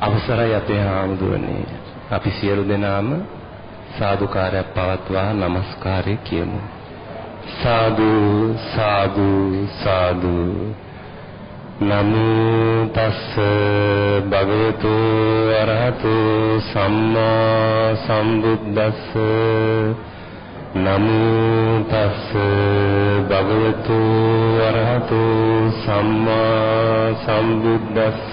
අවසරයි අපේ හාමුදුරනේ. අපි සියලු දෙනාම සාදුකාරයක් පවත්වා নমස්කාරය කියමු. සාදු සාදු සාදු නමෝ තස්ස භගවතු අරහතු සම්මා සම්බුද්දස්ස නමෝ තස්ස භගවතු අරහතු සම්මා සම්බුද්දස්ස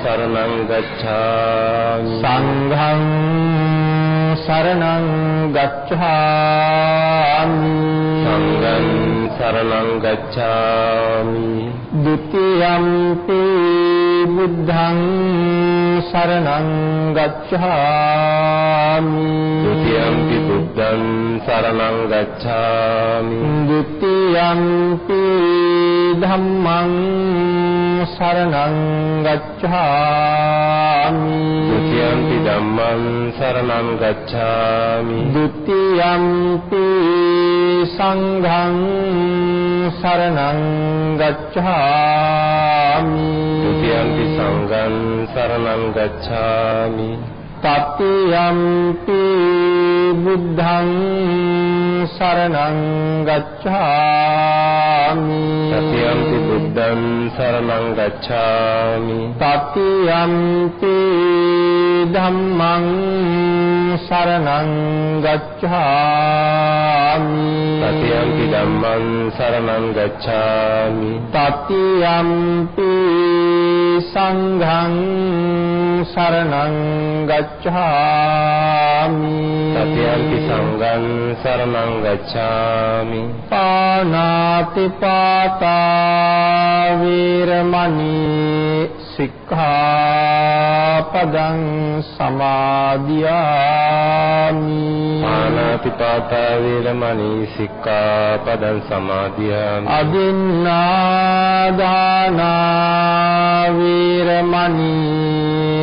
සරණං ගච්ඡාමි සංඝං සරණං ගච්ඡාමි සංඝං සරණං ගච්ඡාමි ဒ ුතියම්පි බුද්ධං සරණං ගච්ඡාමි ဒ ුතියම්පි බුද්ධං සරණං ගච්ඡාමි ဒ ුතියම්පි ධම්මං සරණං ගච්ඡාමි ဒ ුතියම්පි ධම්මං සරණං ගච්ඡාමි ဒ ුතියම්පි සංඝං සරණං ගච්ඡාමි ဒ ුතියම්පි සංඝං සරණං ගච්ඡාමි තතියම්පි බුද්ධං සරණං ගච්ඡාමි සතියම්පි බුද්ධං සරණං ගච්ඡාමි තතියම්පි ධම්මං සරණං ගච්ඡාමි සතියම්පි ධම්මං සරණං ගච්ඡාමි තතියම්පි සංඝං සරණං ගච්ඡාමි සතියම්පි සංඝං සරණං ගච්ඡාමි। පානාති පාතා වීරමණී සික්ඛාපදං සමාදියාමි। ආනාතිපාතා වේරමණී සික්ඛාපදං සමාදියාමි। අදින්නාදානා වීරමණී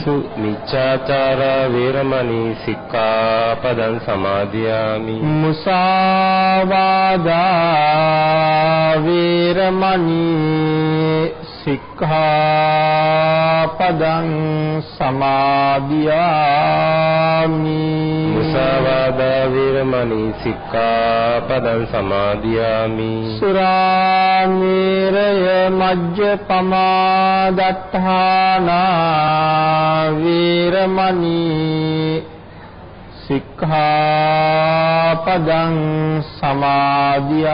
කාමේසු මිච්ඡාචාර වේරමණී සික්ඛාපදං සමාදියාමි. මුසාවාදා වීරමණී සික්ඛාපදං සමාදියාමි. මුසාවාදා වේරමණී සික්ඛාපදං සමාදියාමි. සුරාමේරය මජ්ජපමා දත්තානා වීරමණී සික්ඛාපදං සමාදියාමි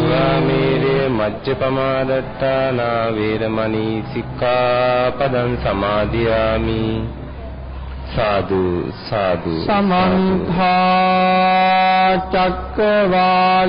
සුරාමේරේ මජ්ජපමාදට්ඨානා වේරමණී සික්ඛාපදං සමාදියාමි සාදු සාදු. සමන්ත චක්කවාලේසු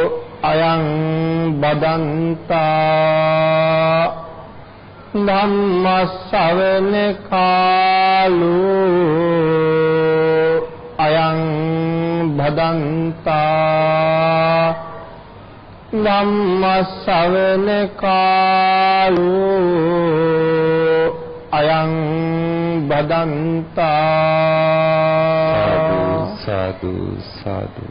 අයං බදන්තා ධම්ම ශ්‍රවණ කාලෝ අයං බදන්තා ධම්ම ශ්‍රවණ කාලෝ අයං බදන්තා සාදු සාදු.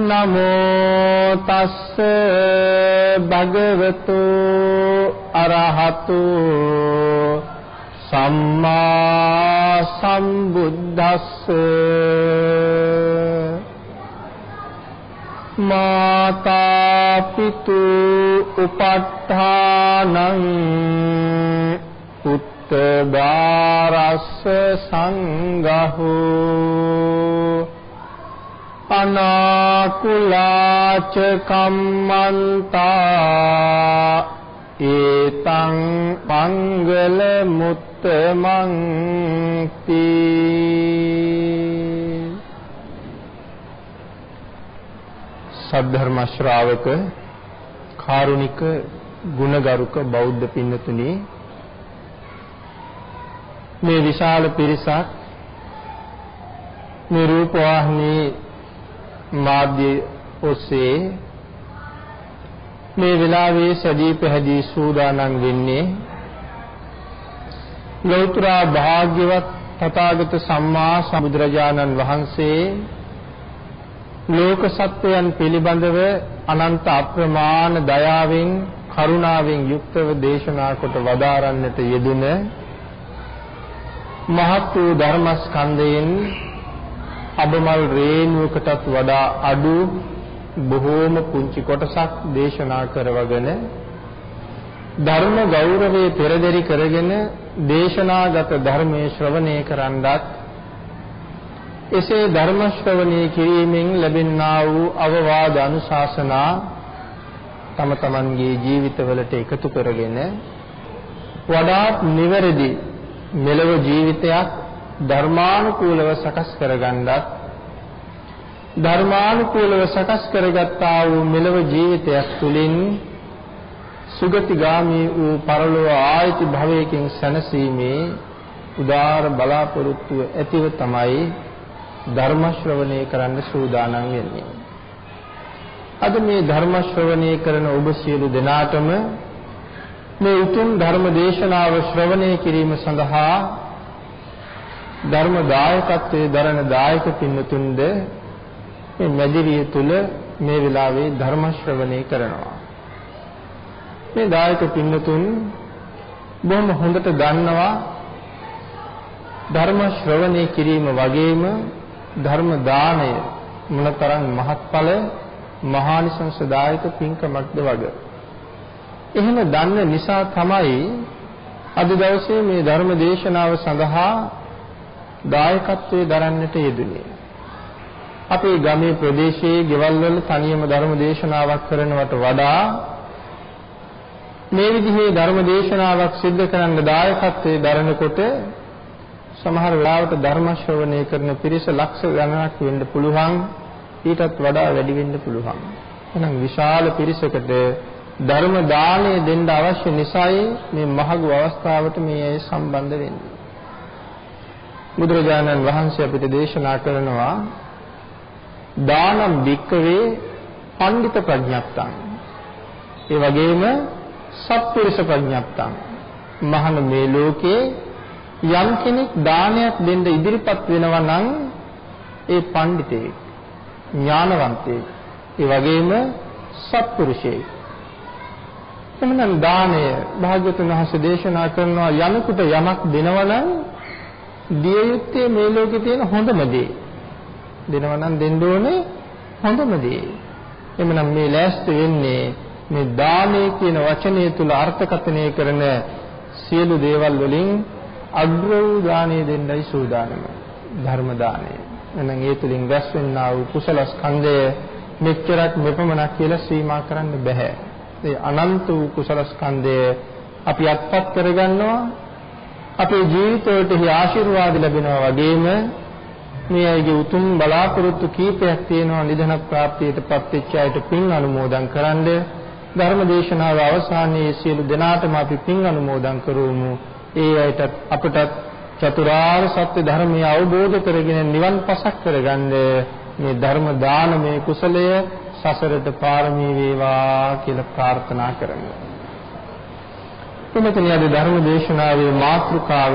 නමෝ තස්ස භගවතු අරහතු සම්මා සම්බුද්දස්ස මාතා පිතු උපට්ඨානං උත්තදාරස්ස සංඝහෝ අනාකුලාච කම්මන්තා ඒතං මංගල මුත්තමං තී සද්ධර්ම ශ්‍රාවක කාරුණික ගුණගරුක බෞද්ධ පින්නතුනි මේ විශාල පිරිසක් මේ රූපවාහිනී මාධ්‍ය ඔස්සේ මේ වෙලාවේ සදී පැහැදී සූදානම් වෙන්නේ ලෞතර භාග්‍යවත් තථාගත සම්මා සම්බුදුරජාණන් වහන්සේ ලෝක සත්වයන් පිළිබඳව අනන්ත අප්‍රමාණ දයාවෙන් කරුණාවෙන් යුක්තව දේශනා කොට වදාරන්නට යෙදුන මහත් වූ ධර්මස්කන්ධයෙන් අබමල් රේණුවකටත් වඩා අඩු බොහෝම පුංචි කොටසක් දේශනා කරවගෙන ධර්ම ගෞරවයේ පෙරදරි කරගෙන දේශනාගත ධර්මයේ ශ්‍රවණය කරන්නත් එසේ ධර්ම ශ්‍රවණය කිරීමෙන් ලැබෙනා වූ අවවාද අනුශාසනා තම තමන්ගේ ජීවිතවලට එකතු කරගෙන වඩාත් නිවැරදි මෙලව ජීවිතයක් ධර්මානුකූලව සකස් කරගන්නත් ධර්මානුකූලව සකස් කරගත්තා වූ මෙලව ජීවිතයක් තුළින් සුගතිගාමී වූ පරලොව ආයති භවයකින් සැනසීමේ උදාර බලාපොරොත්තු ඇතිව තමයි ධර්ම ශ්‍රවණය කරන්න සූදානම් වෙන්නේ. අද මේ ධර්ම ශ්‍රවණය කරන ඔබ සියලු දෙනාටම මේ උතුම් ධර්ම දේශනාව ශ්‍රවණය කිරීම සඳහා ධර්ම දායකත්වයේ දරන දායක පින්නතුන්ද මේ මැදිරිය තුල මේ වෙලාවේ ධර්ම ශ්‍රවණය කරනවා. මේ දායක පින්නතුන් බොහොම හොඳට දන්නවා ධර්ම ශ්‍රවණය කිරීම වගේම ධර්ම දාණය මොනතරම් මහත්ඵල මහානිසංසදායක පින්කමක්ද වගේ. එහෙම දන්න නිසා තමයි අද දවසේ මේ ධර්ම දේශනාව සඳහා දායකත්වයේ දරන්නට යෙදුනේ. අපේ ගමේ ප්‍රදේශයේ ගෙවල් වල තනියම ධර්ම දේශනාවක් කරනවට වඩා මේ විදිහේ ධර්ම දේශනාවක් සිද්ධ කරන්න දායකත්වයේ දරනකොට සමහර වෙලාවට ධර්ම ශ්‍රවණය කරන පිරිස ලක්ෂ ගණනක් වෙන්න පුළුවන් ඊටත් වඩා වැඩි වෙන්න පුළුවන්. එහෙනම් විශාල පිරිසකට ධර්ම දාණය දෙන්න අවශ්‍ය නිසායි මේ මහඟු අවස්ථාවට මේ අය සම්බන්ධ වෙන්නේ. බුදුරජාණන් වහන්සේ අපිට දේශනා කරනවා දානම් වික්කවේ පඬිත ප්‍රඥප්තං. ඒ වගේම සත්පුරුෂ ප්‍රඥප්තං. මහණ මේ ලෝකේ යම් කෙනෙක් දානයක් දෙන්න ඉදිරිපත් වෙනවා නම් ඒ පඬිතෙක් ඥානවන්තයෙක් ඒ වගේම සත්පුරුෂයෙක් එහෙනම් දාණය භාග්‍යතුන් වහන්සේ දේශනා කරනවා යමෙකුට යමක් දෙනවා නම් දිය යුත්තේ මේ ලෝකේ තියෙන හොඳම දේ. දෙනවා නම් දෙන්න ඕනේ හොඳම දේ. එhmenan මේ ලෑස්ති වෙන්නේ මේ දානය කියන වචනය තුල අර්ථකථනය කරන සියලු දේවල් වලින් අග්‍ර වූ දානය දෙන්නයි සූදානම. ධර්ම දානය. එහෙනම් ඒ තුලින් රැස් වෙන්නා වූ කුසල ස්කන්ධය මෙච්චරක් මෙපමණක් කියලා සීමා කරන්න බෑ. ඒ අනන්ත වූ කුසල ස්කන්ධය අපි අත්පත් කරගන්නවා අපේ ජීවිතවලට හි ආශිර්වාද ලැබෙනවා වගේම මේ අයගේ උතුම් බලාපොරොත්තු කීපයක් තියෙනවා නිධන ප්‍රාප්තියටපත් වෙච්ච අයට පින් අනුමෝදන් කරන්න. ධර්ම දේශනාව අවසානයේ සියලු දෙනාටම අපි පින් අනුමෝදන් කරමු ඒ අයට අපටත් චතුරාර්ය සත්‍ය ධර්මය අවබෝධ කරගෙන නිවන් පසක් කරගන්න. මේ ධර්ම දානමය කුසලය සසරට පාරමී වේවා කියලා ප්‍රාර්ථනා කරමු. එමෙතන අද ධර්ම දේශනාවේ මාතෘකාව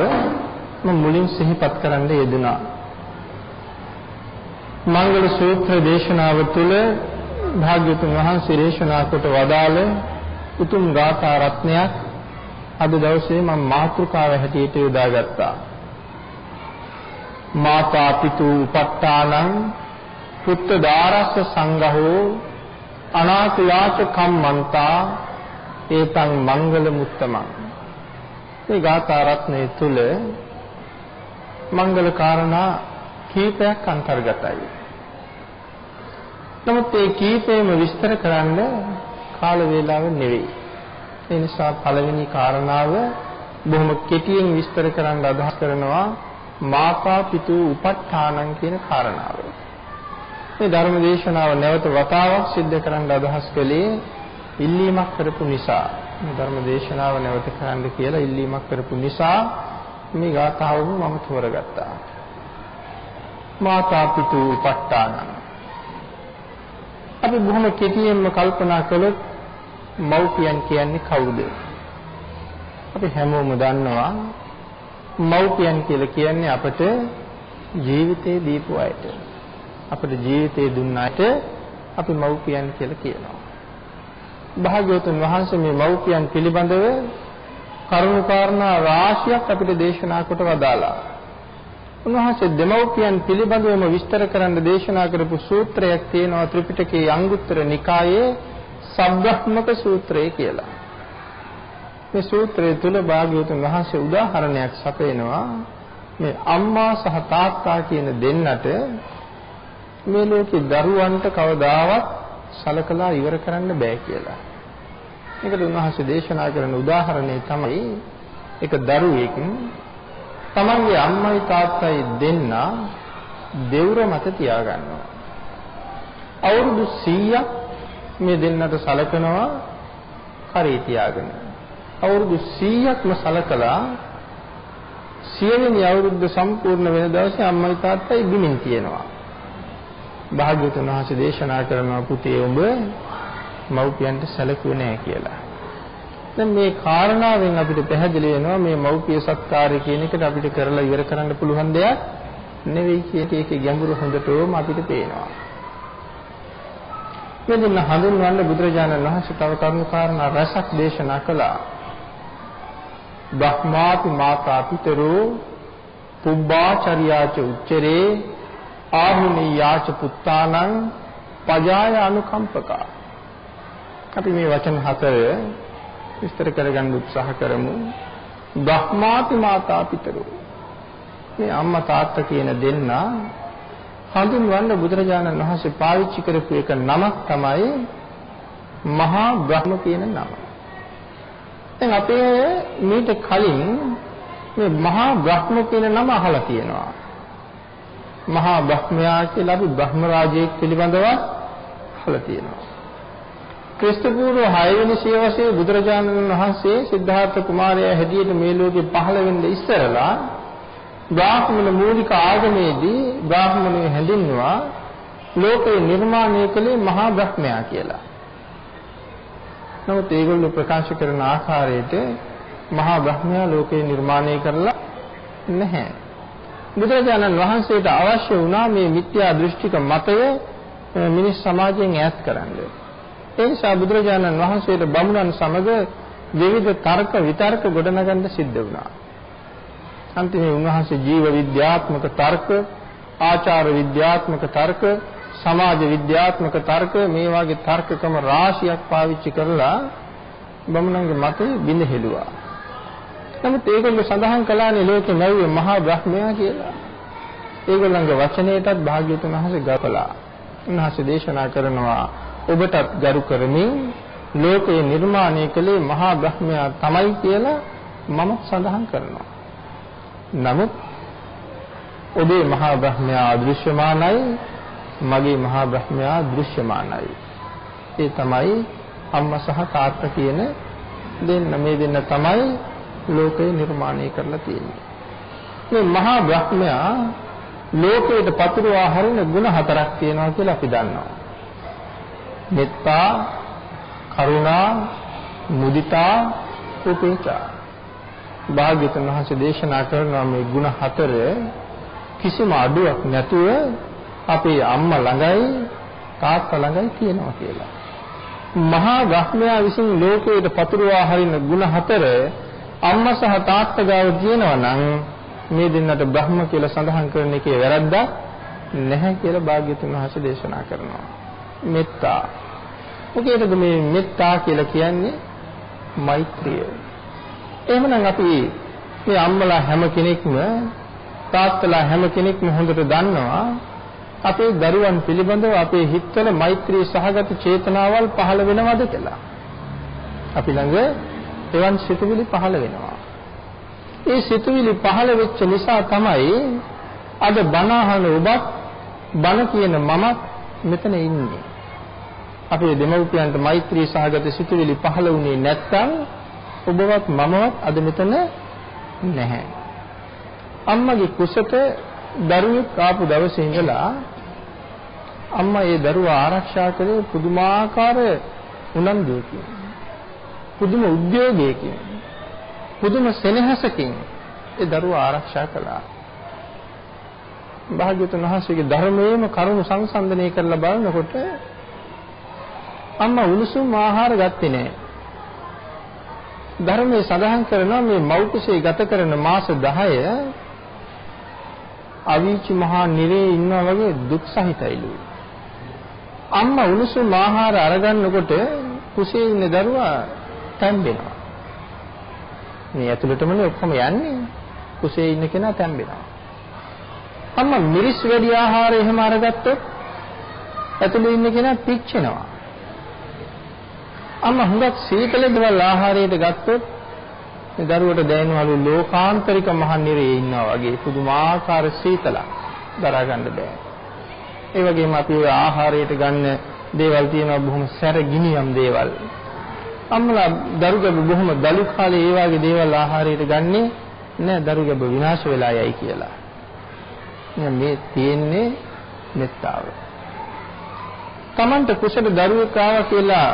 මම මුලින් සිහිපත් කරන්න යෙදුනා. මංගල සූත්‍ර දේශනාව තුළ භාග්‍යතුන් වහන්සේ දේශනා කොට වදාළ උතුම් ගාථා රත්නයක් අද දවසේ මම මාතෘකාව හැටියට යොදාගත්තා. මාතා පිතු උපට්ඨානං පුත්ත දාරස්ස සංඝහෝ අනාකුලාච කම්මන්තා ඒතං මංගල මුත්තමං මේ ගාථා රත්නයේ තුල මංගල කාරණා කීපයක් අන්තර්ගතයි. නමුත් ඒ කීපෙම විස්තර කරන්න කාල වේලාව නෙවෙයි. ඒ නිසා පළවෙනි කාරණාව බොහොම කෙටියෙන් විස්තර කරන්න අදහස් කරනවා මාතා පිතු උපට්ඨානං කියන කාරණාව. මේ ධර්ම දේශනාව නැවත වතාවක් සිද්ධ කරන්න අදහස් කළේ ඉල්ලීමක් කරපු නිසා. මේ ධර්ම දේශනාව නැවත කරන්න කියලා ඉල්ලීමක් කරපු නිසා මේ ගාථාවම මම තෝරගත්තා. මාතා පිතු උපට්ඨානං අපි බොහොම කෙටියෙන්ම කල්පනා කළොත් මව්පියන් කියන්නේ කවුද? අපි හැමෝම දන්නවා මව්පියන් කියලා කියන්නේ අපට ජීවිතේ දීපු අයට. අපට ජීවිතේ දුන්න අයට අපි මව්පියන් කියලා කියනවා. භාග්‍යවතුන් වහන්සේ මේ මව්පියන් පිළිබඳව කරුණු කාරණා රාශියක් අපිට දේශනා කොට වදාලා. උන්වහන්සේ දෙමව්පියන් පිළිබඳවම විස්තර කරන්න දේශනා කරපු සූත්‍රයක් තියෙනවා ත්‍රිපිටකයේ අංගුත්තර නිකායේ සබ්‍රහ්මක සූත්‍රය කියලා. මේ සූත්‍රය තුල භාග්‍යවතුන් වහන්සේ උදාහරණයක් සපයනවා මේ අම්මා සහ තාත්තා කියන දෙන්නට මේ ලෝකේ දරුවන්ට කවදාවත් සලකලා ඉවර කරන්න බෑ කියලා. ඒකට උන්වහන්සේ දේශනා කරන උදාහරණය තමයි එක දරුවෙක් තමන්ගේ අම්මයි තාත්තයි දෙන්න දෙවුර මත තියාගන්නවා. අවුරුදු 100ක් මේ දෙන්නට සලකනවා කරේ තියාගෙන. අවුරුදු 100ක්ම සලකලා සියවෙනි අවුරුද්ද සම්පූර්ණ වෙන දවසේ අම්මයි තාත්තයි බිමින් තියෙනවා. භාග්‍යවතුන් වහන්සේ දේශනා කරනවා පුතේ ඔබ මව්පියන්ට සැලකුවේ නැහැ කියලා. දැන් මේ කාරණාවෙන් අපිට පැහැදිලි වෙනවා මේ මව්පිය සත්කාරය කියන එකට අපිට කරලා ඉවර කරන්න පුළුවන් දෙයක් නෙවෙයි කියන එකේ ගැඹුරු හොඳටම අපිට පේනවා. මෙදින හඳුන්වන්න බුදුරජාණන් වහන්සේ තව කරුණු කාරණා රසක් දේශනා කළා. බ්‍රහ්මාපි මාතා පිතරෝ පුබ්බාචර්යාච උච්චරේ ආහුනීයාච පුත්තානං පජාය අනුකම්පකා අපි මේ වචන හතර විස්තර කරගන්න උත්සාහ කරමු බ්‍රහ්මාති මාතා පිතරෝ මේ අම්මා තාත්තා කියන දෙන්න හඳුන්වන්න බුදුරජාණන් වහන්සේ පාවිච්චි කරපු එක නමක් තමයි මහා බ්‍රහ්ම කියන නම. දැන් අපේ මීට කලින් මේ මහා බ්‍රහ්ම කියන නම අහලා තියෙනවා. මහා බ්‍රහ්මයා කියලා අපි බ්‍රහ්ම රාජයෙක් පිළිබඳව අහලා තියෙනවා. ක්‍රිස්තු පූර්ව 6 වෙනි සියවසේ බුදුරජාණන් වහන්සේ සිද්ධාර්ථ කුමාරයා හැටියට මේ ලෝකේ පහළ වෙන්න ඉස්සරලා බ්‍රාහ්මණ මූලික ආගමේදී බ්‍රාහ්මණය හැඳින්වුවා ලෝකේ නිර්මාණය කළේ මහා බ්‍රහ්මයා කියලා. නමුත් ඒගොල්ලෝ ප්‍රකාශ කරන ආකාරයට මහා බ්‍රහ්මයා ලෝකේ නිර්මාණය කරලා නැහැ. බුදුරජාණන් වහන්සේට අවශ්‍ය වුණා මේ මිත්‍යා දෘෂ්ටික මතය මිනිස් සමාජයෙන් ඈත් කරන්න. ඒ නිසා බුදුරජාණන් වහන්සේට බමුණන් සමග විවිධ තර්ක විතර්ක ගොඩනගන්න සිද්ධ වුණා. අන්තිමේ උන්වහන්සේ ජීව විද්‍යාත්මක තර්ක, ආචාර විද්‍යාත්මක තර්ක, සමාජ විද්‍යාත්මක තර්ක මේ වගේ තර්කකම රාශියක් පාවිච්චි කරලා බමුණන්ගේ මතය බිඳ හෙළුවා. නමුත් ඒගොල්ලෝ සඳහන් කළානේ ලෝකේ නැවුවේ මහා බ්‍රහ්මයා කියලා. ඒගොල්ලන්ගේ වචනයටත් භාග්‍යතුන් වහන්සේ ගපලා. උන්වහන්සේ දේශනා කරනවා ඔබටත් ගරු කරමින් ලෝකේ නිර්මාණය කළේ මහා බ්‍රහ්මයා තමයි කියලා මම සඳහන් කරනවා. නමුත් ඔබේ මහා බ්‍රහ්මයා අදෘශ්‍යමානයි මගේ මහා බ්‍රහ්මයා දෘශ්‍යමානයි. ඒ තමයි අම්මා සහ තාත්තා කියන දෙන්න මේ දෙන්න තමයි ලෝකය නිර්මාණය කරලා තියෙන්නේ. මේ මහා බ්‍රහ්මයා ලෝකයට පතුරවා හරින ಗುಣ හතරක් තියෙනවා කියලා අපි දන්නවා. මෙත්තා, කරුණා, මුදිතා, උපේක්ෂා. භාග්‍යවතුන් වහන්සේ දේශනා කරනවා මේ ಗುಣ හතර කිසිම අඩුවක් නැතුව අපේ අම්මා ළඟයි තාත්තා ළඟයි තියෙනවා කියලා. මහා බ්‍රහ්මයා විසින් ලෝකයට පතුරවා හරින ಗುಣ හතර අම්මා සහ තාත්තා ගාව තියෙනවා නම් මේ දෙන්නට බ්‍රහ්ම කියලා සඳහන් කරන එකේ වැරද්දක් නැහැ කියලා භාග්‍යතුන් වහන්සේ දේශනා කරනවා. මෙත්තා. මොකේද මේ මෙත්තා කියලා කියන්නේ? මෛත්‍රිය. එහෙමනම් අපි මේ අම්මලා හැම කෙනෙක්ම තාත්තලා හැම කෙනෙක්ම හොඳට දන්නවා අපේ දරුවන් පිළිබඳව අපේ හිතවල මෛත්‍රී සහගත චේතනාවල් පහළ වෙනවද කියලා. අපි ළඟ එවන් සිතුවිලි පහළ වෙනවා. ඒ සිතුවිලි පහළ වෙච්ච නිසා තමයි අද බණ අහන ඔබත් බණ කියන මමත් මෙතන ඉන්නේ. අපේ දෙමව්පියන්ට මෛත්‍රී සහගත සිතුවිලි පහළ වුණේ නැත්නම් ඔබවත් මමවත් අද මෙතන නැහැ. අම්මගේ කුසට දරුවෙක් ආපු දවසේ ඉඳලා අම්මා ඒ දරුවා ආරක්ෂා කළේ පුදුමාකාර උනන්දුවකින්. පුදුම උද්‍යෝගයකින්. පුදුම සෙනෙහසකින් ඒ දරුවා ආරක්ෂා කළා. භාග්‍යතුන් වහන්සේගේ ධර්මයේම කරුණු සංසන්දනය කරලා බලනකොට අම්මා උණුසුම් ආහාර ගත්තේ නැහැ. ධර්මයේ සඳහන් කරනවා මේ මෞකසේ ගත කරන මාස 10 අවීචි මහා නිරේ ඉන්නා වගේ දුක් සහිතයිලු. අම්මා උණුසුම් ආහාර අරගන්නකොට කුසේ ඉන්න දරුවා තැම්බෙනවා. මේ ඇතුළටමනේ ඔක්කොම යන්නේ. කුසේ ඉන්න කෙනා තැම්බෙනවා. අම්මා මිරිස් වැඩි ආහාර එහෙම අරගත්තොත් ඇතුළේ ඉන්න කෙනා පිච්චෙනවා. අම්මා හුඟක් සීතල දේවල් ආහාරයට ගත්තොත් මේ දරුවට දැනෙනවලු ලෝකාන්තරික මහන්නිරේ ඉන්නවා වගේ පුදුමාකාර සීතලක් දරා ගන්න බෑ. ඒ වගේම අපි ඔය ආහාරයට ගන්න දේවල් තියෙනවා බොහොම සැර ගිනියම් දේවල්. අම්මලා දරුගබ බොහොම දලු කාලේ ඒ වගේ දේවල් ආහාරයට ගන්නේ නෑ දරුගබ විනාශ වෙලා යයි කියලා. මේ තියෙන්නේ මෙත්තාව. Tamanta කුසල දරුවෙක් ආවා කියලා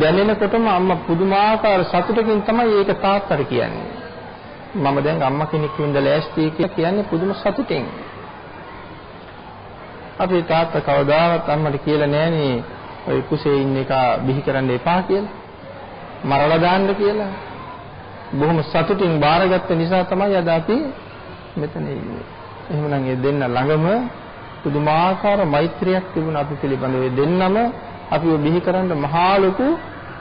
දැනෙනකොටම අම්මා පුදුමාකාර සතුටකින් තමයි ඒක තාත්තට කියන්නේ. මම දැන් අම්මා කෙනෙක් වෙන්න ලෑස්ති කියලා කියන්නේ පුදුම සතුටින්. අපේ තාත්තා කවදාවත් අම්මට කියලා නෑනේ ඔය කුසේ ඉන්න එක බිහි කරන්න එපා කියලා. මරලා දාන්න කියලා. බොහොම සතුටින් බාරගත්ත නිසා තමයි අද අපි මෙතන ඉන්නේ. එහෙමනම් ඒ දෙන්න ළඟම පුදුමාකාර මෛත්‍රියක් තිබුණා අපි පිළිබඳව. ඒ දෙන්නම අපිව බිහි කරන්න මහා ලොකු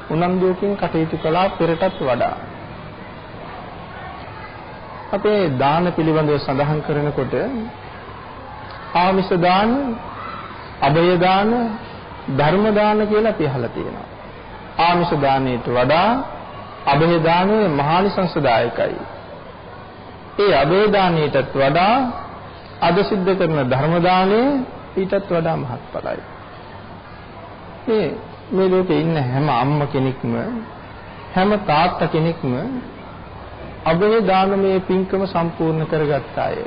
උනන්දුවකින් කටයුතු කළා පෙරටත් වඩා. අපේ දාන පිළිබඳව සඳහන් කරනකොට ආමිෂ දාන, අභය දාන, ධර්ම දාන කියලා අපි අහලා තියෙනවා. ආමිෂ දාණයට වඩා අභය දානය මහානිසංසදායකයි. ඒ අභය දාණයටත් වඩා අද සිද්ධ කරන ධර්ම දාණය ඊටත් වඩා මහත්ඵලයි. මේ මේ ලෝකේ ඉන්න හැම අම්ම කෙනෙක්ම හැම තාත්තා කෙනෙක්ම අභය දානමය පින්කම සම්පූර්ණ කරගත්ත අය.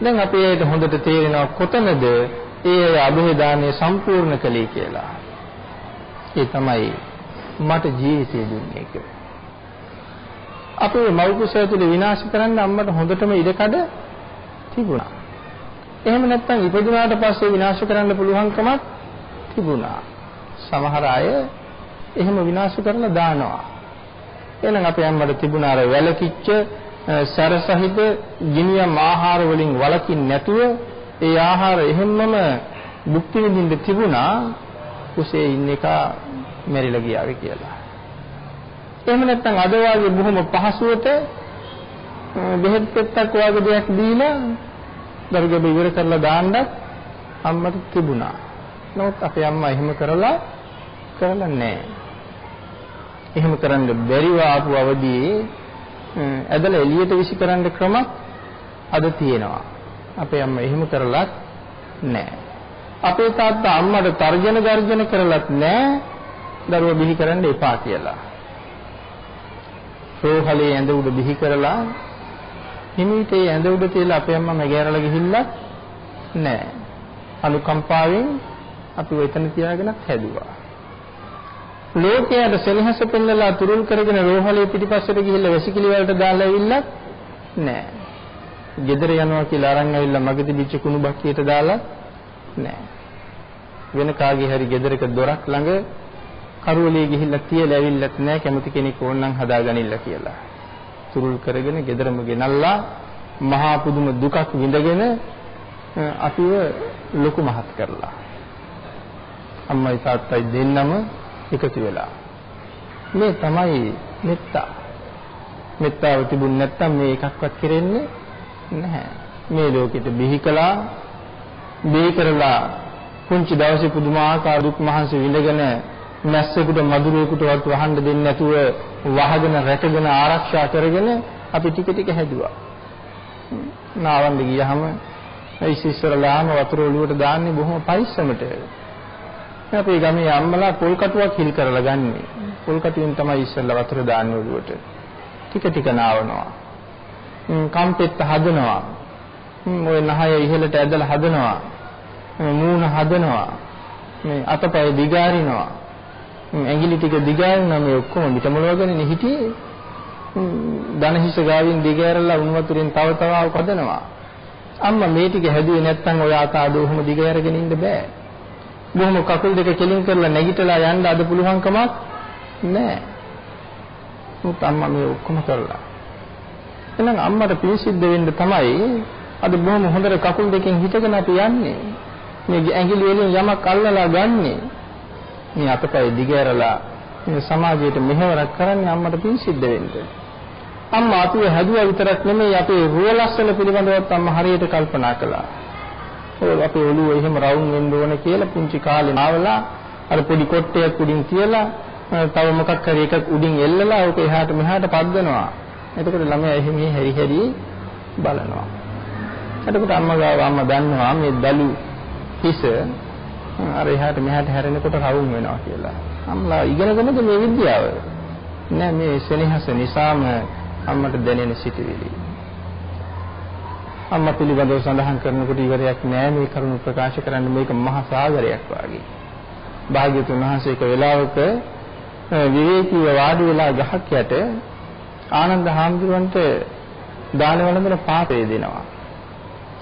දැන් අපි ඒකට හොඳට තේරෙනවා කොතනද ඒ අභය දානය සම්පූර්ණ කළේ කියලා. ඒ තමයි මට ජීවිතය දුන්නේ කියලා. අපේ මව්කුසය තුළ විනාශ කරන්න අම්මට හොඳටම ඉඩකඩ තිබුණා. එහෙම නැත්නම් ඉපදුනාට පස්සේ විනාශ කරන්න පුළුවන්කමක් තිබුණා. සමහර අය එහෙම විනාශ කරලා දානවා. එහෙනම් අපේ අම්මට තිබුණ අර වැලකිච්ච සැරසහිත ගිනියම් ආහාර වලින් වළකින් නැතුව ඒ ආහාර එහෙම්මම භුක්ති විඳින්න තිබුණා කුසේ ඉන්න එක මැරිලා ගියාවේ කියලා. එහෙම නැත්නම් අද වාගේ බොහොම පහසුවට බෙහෙත් පෙත්තක් වගේ දෙයක් දීලා දරුගබ ඉවර කරලා දාන්නත් අම්මට තිබුණා. නමුත් අපේ අම්මා එහෙම කරලා කරලා නැහැ. එහෙම කරන්න බැරිව ආපු අවදී ඇදලා එළියට විසි කරන්න ක්‍රමක් අද තියෙනවා. අපේ අම්මා එහෙම කරලත් නැහැ. අපේ තාත්තා අම්මට තර්ජන ගර්ජන කරලත් නැහැ. දරුවා බිහි කරන්න එපා කියලා. රෝහලේ ඇඳ උඩ බිහි කරලා හිමීටේ ඇඳ උඩ තියලා අපේ අම්මා මගහැරලා ගිහිල්ලත් නැහැ. අනුකම්පාවෙන් අපි එතන තියාගෙනත් හැදුවා. ලෝකයට සෙනෙහස පෙන්නලා තුරුල් කරගෙන රෝහලේ පිටිපස්සට ගිහිල්ලා වැසිකිලි වලට දාලා ඇවිල්ලත් නැහැ. ගෙදර යනවා කියලා අරන් ඇවිල්ලා මගේ තිබිච්ච කුණු බක්කියට දාලා නැහැ. වෙන කාගේ හරි ගෙදරක දොරක් ළඟ කරුවලේ ගිහිල්ලා තියලා ඇවිල්ලත් නැහැ කැමති කෙනෙක් ඕනනම් හදාගනින්න කියලා. තුරුල් කරගෙන ගෙදරම ගෙනල්ලා මහා පුදුම දුකක් විඳගෙන අපිව ලොකු මහත් කරලා. අම්මයි තාත්තයි දෙන්නම එකතු වෙලා. මේ තමයි මෙත්තා. මෙත්තාව තිබුණ නැත්නම් මේ එකක්වත් කෙරෙන්නේ නැහැ. මේ ලෝකෙට බිහි කළා, බිහි කරලා පුංචි දවසේ පුදුමාකාර දුක් මහන්සි විඳගෙන මැස්සෙකුට මදුරුවෙකුටවත් වහන්න දෙන්නේ නැතුව වහගෙන රැකගෙන ආරක්ෂා කරගෙන අපි ටික ටික හැදුවා. නාවන්න ගියහම ඒ ඉස්සරලාම වතුර ඔලුවට දාන්නේ බොහොම පරිස්සමට. අපේ ගමේ අම්මලා පොල් කටුවක් හිල් කරලා ගන්නේ. පොල් කටුවෙන් තමයි ඉස්සෙල්ලා වතුර දාන්නේ ඔලුවට. ටික ටික නාවනවා. කම්පෙත්ත හදනවා. ඔය නහය ඉහළට ඇදලා හදනවා. මූණ හදනවා. මේ අතපය දිගාරිනවා. ඇඟිලි ටික දිගාරිනවා මේ ඔක්කොම මිටමලවගෙන හිටියේ. දන හිස ගාවින් දිගෑරලා උණු වතුරෙන් තව තව හදනවා. අම්මා මේ ටික හැදුවේ නැත්නම් ඔය ආකාරය ඔහොම දිග ඇරගෙන ඉන්න බෑ. බොහොම කකුල් දෙක කෙලින් කරලා නැගිටලා යන්න අද පුළුවන්කමක් නෑ. මුත් අම්මා මේ ඔක්කොම කරලා. එහෙනම් අම්මට පිසිද්ද වෙන්න තමයි අද බොහොම හොඳට කකුල් දෙකෙන් හිටගෙන අපි යන්නේ. මේ ඇඟිලි වලින් යමක් අල්ලලා ගන්නෙ. මේ අතපය දිග ඇරලා මේ සමාජයට මෙහෙවරක් කරන්නේ අම්මට පිසිද්ද වෙන්න. අම්මා අපිව හැදුවා විතරක් නෙමෙයි අපේ රුව ලස්සන පිළිබඳවත් අම්මා හරියට කල්පනා කළා. ඔය අපේ ඔළුව එහෙම රවුම් වෙන්න ඕන කියලා පුංචි කාලේ නාවලා අර පොඩි කොට්ටයක් උඩින් තියලා තව මොකක් හරි එකක් උඩින් එල්ලලා ඕක එහාට මෙහාට පද්දනවා. එතකොට ළමයා එහෙම හැරි හැරි බලනවා. එතකොට අම්මා ගාව අම්මා දන්නවා මේ දලු හිස අර එහාට මෙහාට හැරෙනකොට රවුම් වෙනවා කියලා. අම්මලා ඉගෙනගෙනද මේ විද්‍යාව? නෑ මේ සෙනෙහස නිසාම අම්මට දැනෙන සිතුවිලි. අම්මා පිළිබඳව සඳහන් කරනකොට ඉවරයක් නෑ මේ කරුණු ප්‍රකාශ කරන්න මේක මහා සාගරයක් වගේ. භාග්‍යතුන් වහන්සේ එක වෙලාවක විවේකීව වාඩි වෙලා ගහක් යට ආනන්ද හාමුදුරන්ට දාන වළඳන පාපේ දෙනවා.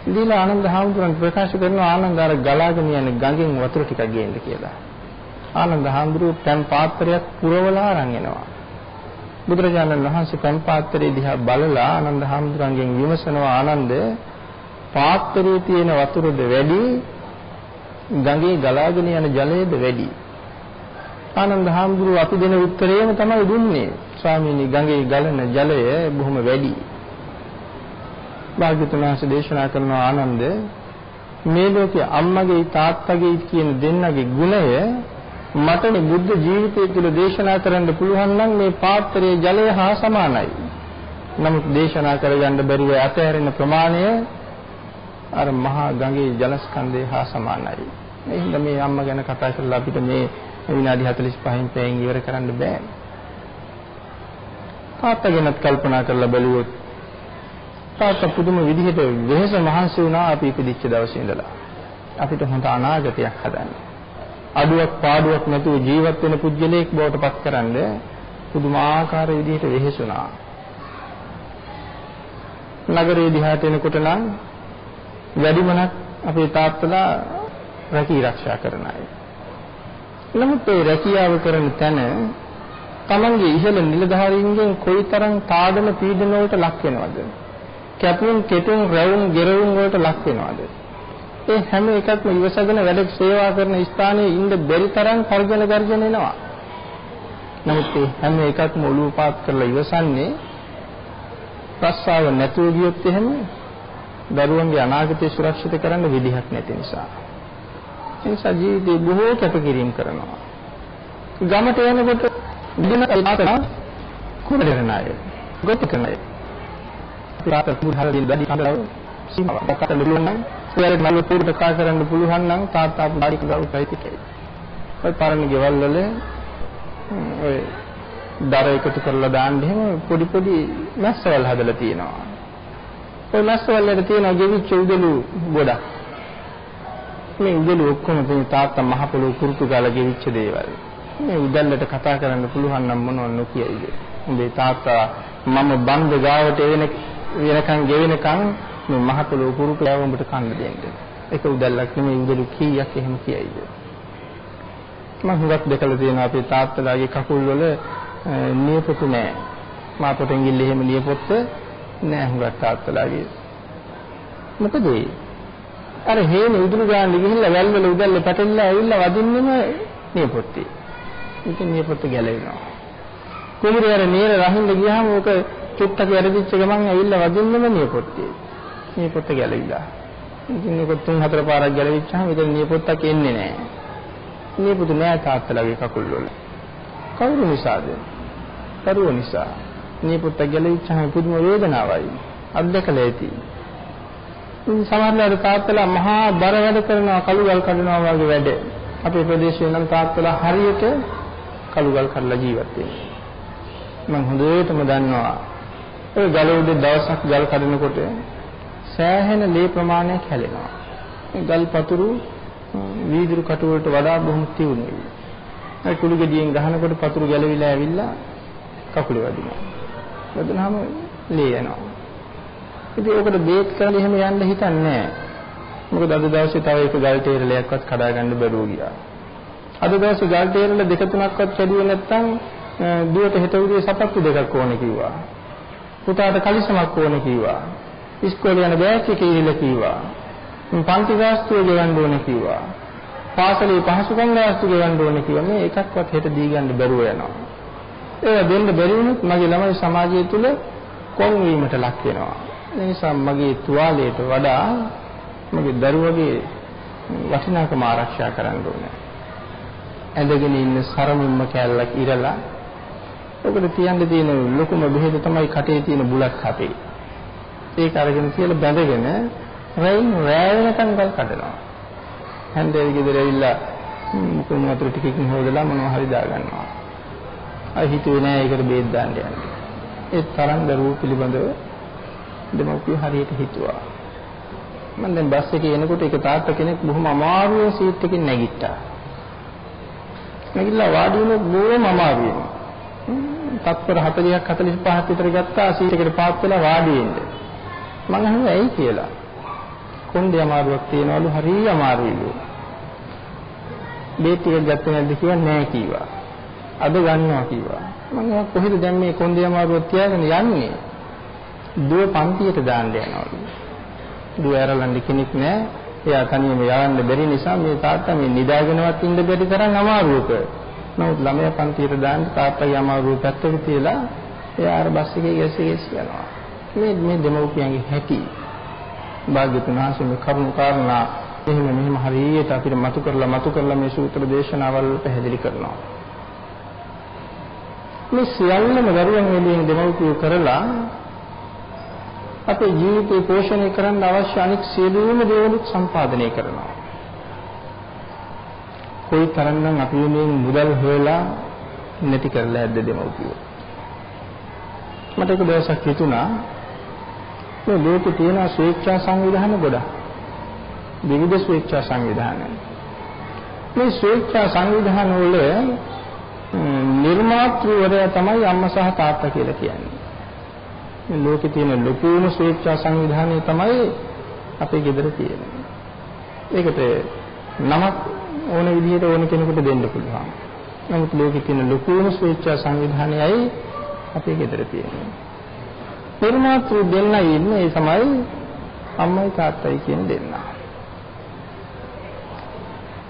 දීලා ආනන්ද හාමුදුරන් ප්‍රකාශ කරනවා ආනන්ද අර ගලාගෙන යන ගඟෙන් වතුර ටිකක් ගේන්න කියලා. ආනන්ද හාමුදුරුවෝ පෑන් පාත්‍රයක් පුරවලා අරන් එනවා. බුදුරජාණන් වහන්සේ පෑන් පාත්‍රයේ දිහා බලලා ආනන්ද හාමුදුරන්ගෙන් විමසනවා ආනන්ද පාත්‍රයේ තියෙන වතුරද වැඩි ගඟේ ගලාගෙන යන ජලයේද වැඩි ආනන්ද හාමුදුරුවෝ අපි දෙන උත්තරේම තමයි දුන්නේ ස්වාමීනි ගඟේ ගලන ජලය බොහොම වැඩි භාග්‍යතුන් වහන්සේ දේශනා කරන ආනන්ද මේ ලෝකේ අම්මගේ තාත්තගේ කියන දෙන්නගේ ගුණය මට මේ බුද්ධ ජීවිතය තුළ දේශනා කරන්න පුළුවන් නම් මේ පාත්‍රයේ ජලය හා සමානයි. නමුත් දේශනා කරගන්න බැරිව අතහැරෙන ප්‍රමාණය අර මහා ගඟේ ජලස්කන්ධය හා සමානයි. ඒ හින්දා මේ අම්මා ගැන කතා කරලා අපිට මේ විනාඩි 45න් පැයෙන් ඉවර කරන්න බෑ. තාත්තා ගැනත් කල්පනා කරලා බැලුවොත් තාත්තා පුදුම විදිහට වෙහෙස මහන්සි වුණා අපි ඉපදිච්ච දවසේ ඉඳලා. අපිට හොඳ අනාගතයක් හදන්න. අඩුවක් පාඩුවක් නැතුව ජීවත් වෙන පුද්ගලයෙක් බවට පත්කරනද පුදුමාකාර විදිහට වෙහෙසුණා. නගරයේ දිහාට එනකොට නම් වැඩිමනක් අපේ තාත්තලා රැකී ආරක්ෂා කරන අය. නමුත් ඒ රැකියාව කරන තැන තමන්ගේ ඉහළ නිලධාරීන්ගෙන් කොයිතරම් තාඩන පීඩන වලට ලක් වෙනවද? කැපුම් කෙටුම් රැවුම් ගෙරවුම් වලට ලක් වෙනවද? ඒ හැම එකක්ම ඉවසගෙන වැඩ සේවා කරන ස්ථානයේ ඉන්න බැරි තරම් කර්ජන ගර්ජන එනවා. නමුත් ඒ හැම එකක්ම ඔලුව පාත් කරලා ඉවසන්නේ ප්‍රස්තාව නැතුව ගියොත් එහෙම දරුවන්ගේ අනාගතය සුරක්ෂිත කරන්න විදිහක් නැති නිසා. ඒ නිසා ජීවිතේ බොහෝ කැපකිරීම කරනවා. ගමට යනකොට දින කුඩරන අය, ගොත කරන අය. අපි තාත්තා පුහුණු දෙන්න බැරි කඳව සීමාවක් දක්වන්න පුළුවන් නම් ඔයාලට මල්ල පුරුට කා කරන්න පුළුවන් නම් තාත්තා අපි බාරික ගෞරවයි තිකේ. ඔය පරණ ගෙවල් වල ඔය දර එකතු කරලා දාන්න එහෙම පොඩි පොඩි මැස්සවල් හදලා තියෙනවා. ඔය මැස්සවල් වල තියෙන ගෙවිච්ච උදළු ගොඩක්. මේ උදළු ඔක්කොම තියෙන තාත්තා මහ පොළොව කුරුතු ගාලා ගෙවිච්ච දේවල්. මේ උදැල්ලට කතා කරන්න පුළුවන් නම් මොනවද නොකියයිද? උඹේ තාත්තා මම බන්ද ගාවට එන වෙනකන් ගෙවෙනකන් මේ මහ පොළොව කුරුතු ගාව උඹට කන්න දෙන්න. ඒක උදැල්ලක් නෙමෙයි උදළු කීයක් එහෙම කියයිද? මම හුඟක් දැකලා තියෙනවා අපේ තාත්තලාගේ කකුල් වල නියපොතු නෑ. මා පොතෙන් ගිල්ල එහෙම නියපොත්ත නෑ හුඟක් තාත්තලාගේ. මොකද ඒ? අර හේන උදුළු ගාන්න ගිහිල්ලා වැල් වල උදැල්ල පැටලලා ඇවිල්ලා වදින්නෙම නියපොත්තේ. ඉතින් නියපොත්ත ගැලවෙනවා. කුඹුරේ අර නීර රහින්න ගියාම ඕක චුට්ටක් වැරදිච්ච ගමන් ඇවිල්ලා වදින්නෙම නියපොත්තේ. නියපොත්ත ගැලවිලා. ඉතින් ඒක තුන් හතර පාරක් ගැලවිච්චාම ඉතින් නියපොත්තක් එන්නේ නෑ. නියපොතු නෑ තාත්තලාගේ කකුල් වල. කවුරු නිසාද? කරුව නිසා. නියපොත්ත ගැලවිච්චාම පුදුම වේදනාවයි. අත්දකලා ඇති. සමහරවිට තාත්තලා මහා බර වැඩ කරනවා කළුගල් කඩනවා වගේ වැඩ. අපේ ප්‍රදේශයේ නම් තාත්තලා හරියට කළුගල් කඩලා ජීවත් වෙනවා. මම හොඳටම දන්නවා. ඔය ගල උඩ දවසක් ගල් කඩනකොට සෑහෙන ලේ ප්‍රමාණයක් හැලෙනවා. මේ ගල් පතුරු වීදුරු කටු වලට වඩා බොහොම තියුණුයි. ඒ කුළු ගෙඩියෙන් ගහනකොට පතුරු ගැලවිලා ඇවිල්ලා කකුලේ වදිනවා. වදිනාම ලේ යනවා. ඉතින් ඔකට බේත් කරලා එහෙම යන්න හිතන්නේ නැහැ. මොකද අද දවසේ තව එක ගල් තේරලයක්වත් කඩා ගන්න බැරුව ගියා. අද දවසේ ගල් තේරල දෙක තුනක්වත් කැඩුවේ නැත්නම් දුවට හෙට උදේ සපත්තු දෙකක් ඕනේ කිව්වා. පුතාට කලිසමක් ඕනේ කිව්වා. ඉස්කෝලේ යන බෑග් එක ඉරිලා කිව්වා. පන්ති ගාස්තුව ගෙවන්න ඕනේ කිව්වා. පාසලේ පහසුකම් ගාස්තු ගෙවන්න ඕනේ කිව්වා. මේ එකක්වත් හෙට දී ගන්න බැරුව යනවා. ඒක දෙන්න බැරි වුණොත් මගේ ළමයි සමාජය තුල කොන් වීමට ලක් වෙනවා. ඒ නිසා මගේ තුවාලයට වඩා මගේ දරුවගේ වටිනාකම ආරක්ෂා කරන්න ඕනේ. ඇඳගෙන ඉන්න සරමුම්ම කැල්ලක් ඉරලා ඔකට තියන්න තියෙන ලොකුම බෙහෙත තමයි කටේ තියෙන බුලත් කපේ. ඒක අරගෙන කියලා බැඳගෙන රයින් රෑ වෙනකන් ගල් කඩනවා. හන්දේ ගෙදර ඇවිල්ලා මුකුන් වතුර ටිකකින් හොදලා මොනවා හරි දාගන්නවා. අය හිතුවේ නෑ ඒකට බේත් දාන්න යන්නේ. ඒ තරම් දරුවෝ පිළිබඳව දෙමව්පිය හරියට හිතුවා. මම දැන් බස් එකේ එනකොට ඒක තාත්තා කෙනෙක් බොහොම අමාරුවෙන් සීට් එකකින් නැගිට්ටා. නැගිටලා වාඩි වුණොත් බොහොම අමාරුවෙන්. තත්පර 40ක් 45ක් විතර ගත්තා සීට් එකට පාත් වෙලා වාඩි වෙන්න. මම අහුවා ඇයි කියලා. කොණ්ඩේ අමාරුවක් තියනවලු හරිය අමාරුයිලු. බේත් ටිකක් ගත්තේ නැද්ද කියලා නෑ කිව්වා. අද ගන්නවා කිව්වා. මම කොහෙද දැන් මේ කොණ්ඩේ අමාරුවක් තියාගෙන යන්නේ? දුව පන්තියට දාන්න යනවලු. දුව ඇරලන්න කෙනෙක් නෑ. එයා තනියම යවන්න බැරි නිසා මේ තාත්තා මේ නිදාගෙනවත් ඉන්න බැරි තරම් අමාරුවක. නමුත් ළමයා පන්තියට දාන්න තාත්තගේ අමාරුව පැත්තක තියලා එයා අර බස් එකේ ගැසී ගැසී යනවා. මේ මේ දෙමව්පියන්ගේ හැටි භාග්‍යතුන් වහන්සේ මේ කරුණු කාරණා එහෙම මෙහෙම හරියට අපිට මතු කරලා මතු කරලා මේ සූත්‍ර දේශනාවල් පැහැදිලි කරනවා. මේ සියල්ලම දරුවන් වෙනුවෙන් දෙමව්පියෝ කරලා අපේ ජීවිතේ පෝෂණය කරන්න අවශ්‍ය අනික් සියලුම දේවලුත් සම්පාදනය කරනවා. කොයි තරම්නම් අපි මේ මුදල් හොයලා නැති කරලා ඇද්ද දෙමව්පියෝ. මට එක දවසක් හිතුණා මේ ලෝකේ තියෙන ස්වේච්ඡා සංවිධාන ගොඩක්. විවිධ ස්වේච්ඡා සංවිධාන. මේ ස්වේච්ඡා සංවිධාන වල නිර්මාතෘවරයා තමයි අම්මා සහ තාත්තා කියලා කියන්නේ. මේ ලෝකේ තියෙන ලොකුම ස්වේච්ඡා සංවිධානය තමයි අපේ ගෙදර තියෙන්නේ. ඒකට නමක් ඕන විදිහට ඕන කෙනෙකුට දෙන්න පුළුවන්. නමුත් ලෝකේ තියෙන ලොකුම ස්වේච්ඡා සංවිධානයයි අපේ ගෙදර තියෙන්නේ. නිර්මාතෘ දෙන්නයි ඉන්නේ ඒ තමයි අම්මයි තාත්තයි කියන දෙන්න.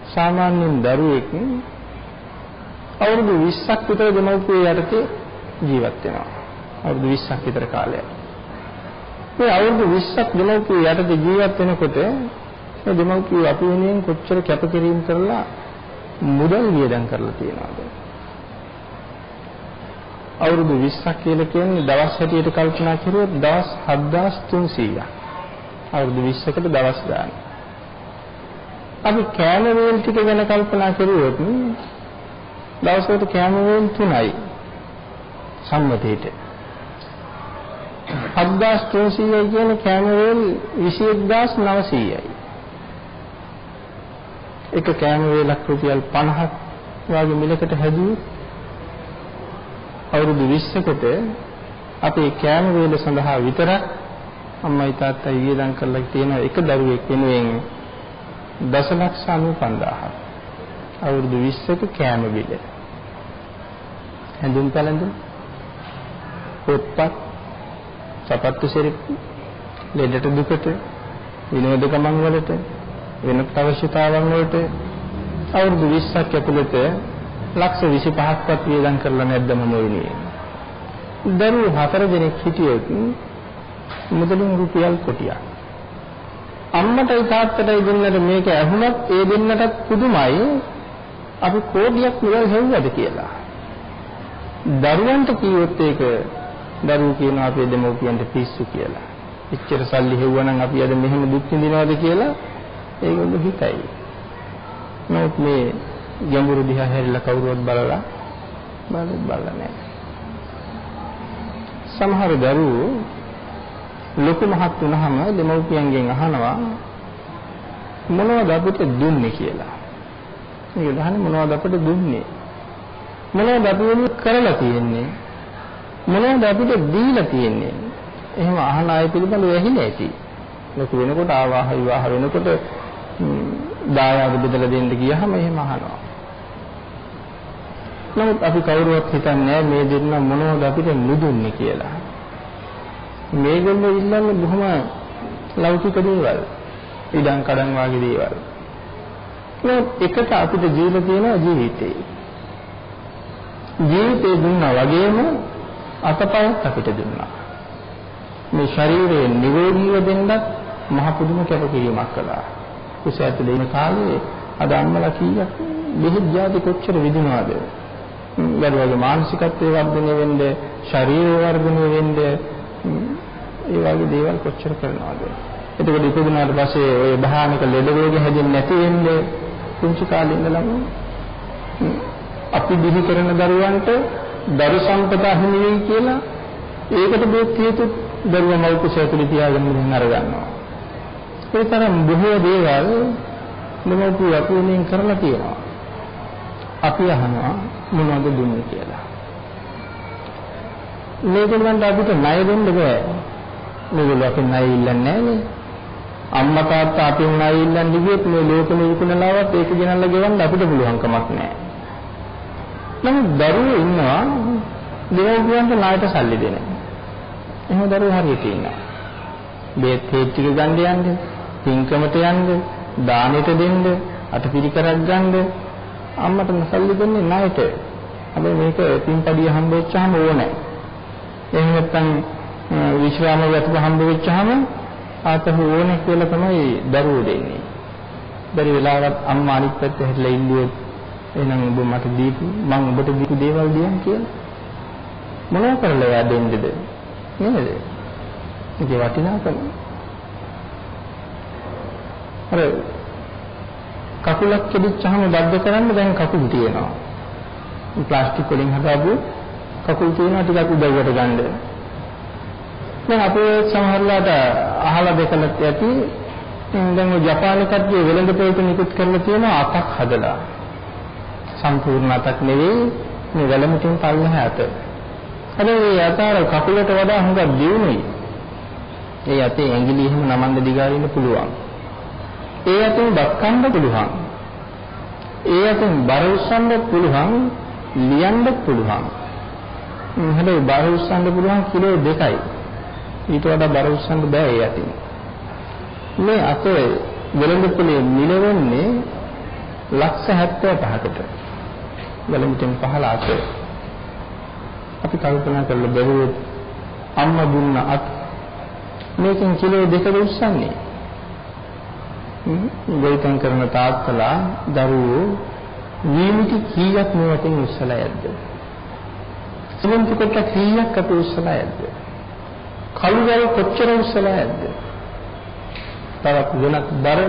සාමාන්‍යයෙන් දරුවෙක් අවුරුදු 20ක් විතර දෙමව්පිය යටතේ ජීවත් වෙනවා. අවුරුදු 20ක් විතර කාලයක්. මේ අවුරුදු 20ක් දෙමව්පිය යටතේ ජීවත් වෙනකොට මේ දෙමව්පිය අපි වෙනුවෙන් කොච්චර කැපකිරීම කරලා මුදල් වියදම් කරලා තියෙනවද? අවුරුදු 20ක් කියලා කියන්නේ දවස් හැටියට කල්පනා කරුවොත් දවස් 7300ක්. අවුරුදු 20කට දවස් ගන්න. අපි කෑම වේල් ටික ගැන කල්පනා කරුවොත් දවසකට කෑම වේල් 3යි. සම්මතේට. 7300යි කියන්නේ කෑම වේල් 21900යි. එක කෑම වේලක් රුපියල් 50ක් වගේ මිලකට හැදුවොත් අවුරුදු 20කට අපේ කෑම වේල සඳහා විතරක් අම්මයි තාත්තයි වියදම් කරලා තියෙන එක දරුවෙක් වෙනුවෙන් දසලක්ෂ 95000ක් අවුරුදු 20ක කෑම බිල හැඳුම් පැළඳුම් පොත්පත් සපත්තු සිරිප්පු ලෙඩට දුකට විනෝද ගමන් වලට වෙනත් අවශ්‍යතාවන් වලට අවුරුදු 20ක් ඇතුළත ලක්ෂ 25ක්වත් වියදම් කරලා නැද්දම මොයිනේ. දරුවෝ හතර දෙනෙක් හිටියොත් මුදලින් රුපියල් කොටියක්. අම්මටයි තාත්තටයි දෙන්නට මේක ඇහුණත් ඒ දෙන්නටත් පුදුමයි අපි කෝටියක් මුදල් හෙව්වද කියලා. දරුවන්ට කිව්වොත් ඒක දරුවෝ කියනවා අපේ දෙමව්පියන්ට පිස්සු කියලා. එච්චර සල්ලි හෙව්වනම් අපි අද මෙහෙම දුක් විඳිනවද කියලා ඒගොල්ලෝ හිතයි. නමුත් මේ ගැඹුරු දිහා හැරිලා කවුරුවත් බලලා බලත් බලලා නැහැ. සමහර දරුවෝ ලොකු මහත් වුණාම දෙමව්පියන්ගෙන් අහනවා මොනවද අපිට දුන්නේ කියලා. මේක දහන්නේ මොනවද අපිට දුන්නේ? මොනවද අපි කරලා තියෙන්නේ? මොනවද අපිට දීලා තියෙන්නේ? එහෙම අහන අය පිළිබඳව ඇහිලා ඇති. ලොකු වෙනකොට ආවාහ විවාහ වෙනකොට දායාද බෙදලා දෙන්න ගියහම එහෙම අහනවා. නමුත් අපි කවුරුවත් හිතන්නේ මේ දෙන්න මොනවද අපිට නුදුන්නේ කියලා. මේගොල්ලෝ ඉල්ලන්නේ බොහොම ලෞකික දේවල්. ඉඩම් කඩම් වගේ දේවල්. නමුත් එකට අපිට ජීවිත තියෙන ජීවිතේ. ජීවිතේ දුන්නා වගේම අතපයත් අපිට දුන්නා. මේ ශරීරයේ නිරෝධීව දෙන්නත් මහ පුදුම කැපකිරීමක් කළා. කුස ඇතුලේ ඉන්න කාලේ අද අම්මලා කීයක් බෙහෙත් ජාති කොච්චර විදිනවද? දරුවගේ මානසිකත්වය වර්ධනය වෙන්නේ, ශරීරය වර්ධනය වෙන්නේ ඒ වගේ දේවල් කොච්චර කරනවද? එතකොට ඉපදුනාට පස්සේ ওই භයානක ලෙඩ රෝග හැදෙන්නේ නැති වෙන්නේ කුංචි කාලේ ඉඳලම අපි දිවි කරන දරුවන්ට දරු සම්පත අහිමි වෙයි කියලා ඒකට බේත් හේතු දරුවා මව් කුස ඇතුලේ තියාගෙන ඉන්න අර ගන්නවා. ඒ තරම් බොහෝ දේවල් දෙමව්පිය අපුණින් කරලා තියෙනවා. අපි අහනවා මොනවද දුන්නේ කියලා. මේකෙන් අපිට ණය දෙන්න බෑ. මේගොල්ලෝ අපෙන් ණය ඉල්ලන්නේ නෑනේ. අම්මා තාත්තා අපෙන් ණය ඉල්ලන්න ගියොත් මේ ලෝකෙම විකුණලාවත් ඒක ගෙනල්ලා ගෙවන්න අපිට පුළුවන් කමක් නෑ. නමුත් දරුවෝ ඉන්නවා දෙමව්පියන්ට ණයට සල්ලි දෙන. එහෙම දරුවෝ හරියට ඉන්නවා. බේත් හේත් ටික ගන්න යන්නේ, පින්කමට යන්නේ, දානෙට දෙන්න, අටපිරිකරක් ගන්න අම්මට සල්ලි දෙන්නේ ණයට. හැබැයි මේක පින්පඩිය හම්බ වෙච්චාම ඕනේ. එහෙම නැත්නම් විශ්‍රාම යතුව හම්බ වෙච්චාම ආතහ ඕනේ කියලා තමයි දරුවෝ දෙන්නේ. බැරි වෙලාවත් අම්මා අනිත් පැත්ත හැරිලා ඉල්ලුවොත් එහෙනම් ඔබ මට දීපු මම ඔබට දීපු දේවල් දියන් කියලා. මොනව කරලා එයා දෙන්නේද? නේද? ඒක වටිනාකම. අර කකුලක් කැඩිච්චාම බද්ධ කරන්න දැන් කකුල් තියෙනවා. ප්ලාස්ටික් වලින් හදාපු කකුල් තියෙනවා ටිකක් උදව්වට ගන්න. දැන් අපේ සමහරලාට අහලා දෙකලත් ඇති දැන් ඔය ජපානයේ කට්ටිය වෙළඳ පොලට නිකුත් කරලා තියෙන අතක් හදලා. සම්පූර්ණ අතක් නෙවෙයි මේ වැලමුටින් පල්ලෙහාට. හැබැයි මේ අතාර කකුලට වඩා හුඟක් දියුණුයි. ඒ අතේ ඇඟිලි එහෙම නමන්න දිගාරින්න පුළුවන්. ඒ අතින් දක්කන්න පුළුවන්. ඒ අතින් බර උස්සන්න පුළුවන්, ලියන්න පුළුවන්. හැබැයි බර උස්සන්න පුළුවන් කිලෝ දෙකයි. ඊට වඩා බර උස්සන්න බෑ ඒ අතින්. මේ අතේ වෙළඳපොලේ මිල වෙන්නේ ලක්ෂ 75කට. වෙළඳපොලෙන් පහළ අතේ. අපි කල්පනා කරලා බැලුවොත් අම්මා දුන්න අත් මේකෙන් කිලෝ දෙක උස්සන්නේ. ගොවිතැන් කරන තාත්තලා දරුවෝ වීමිටි කීයක් මේවටින් උස්සලා යද්ද සමන්ති කොට කීයක් අපි උස්සලා ඇද්ද? කළු ගල් කොච්චර උස්සලා ඇද්ද? තවත් වෙනත් දර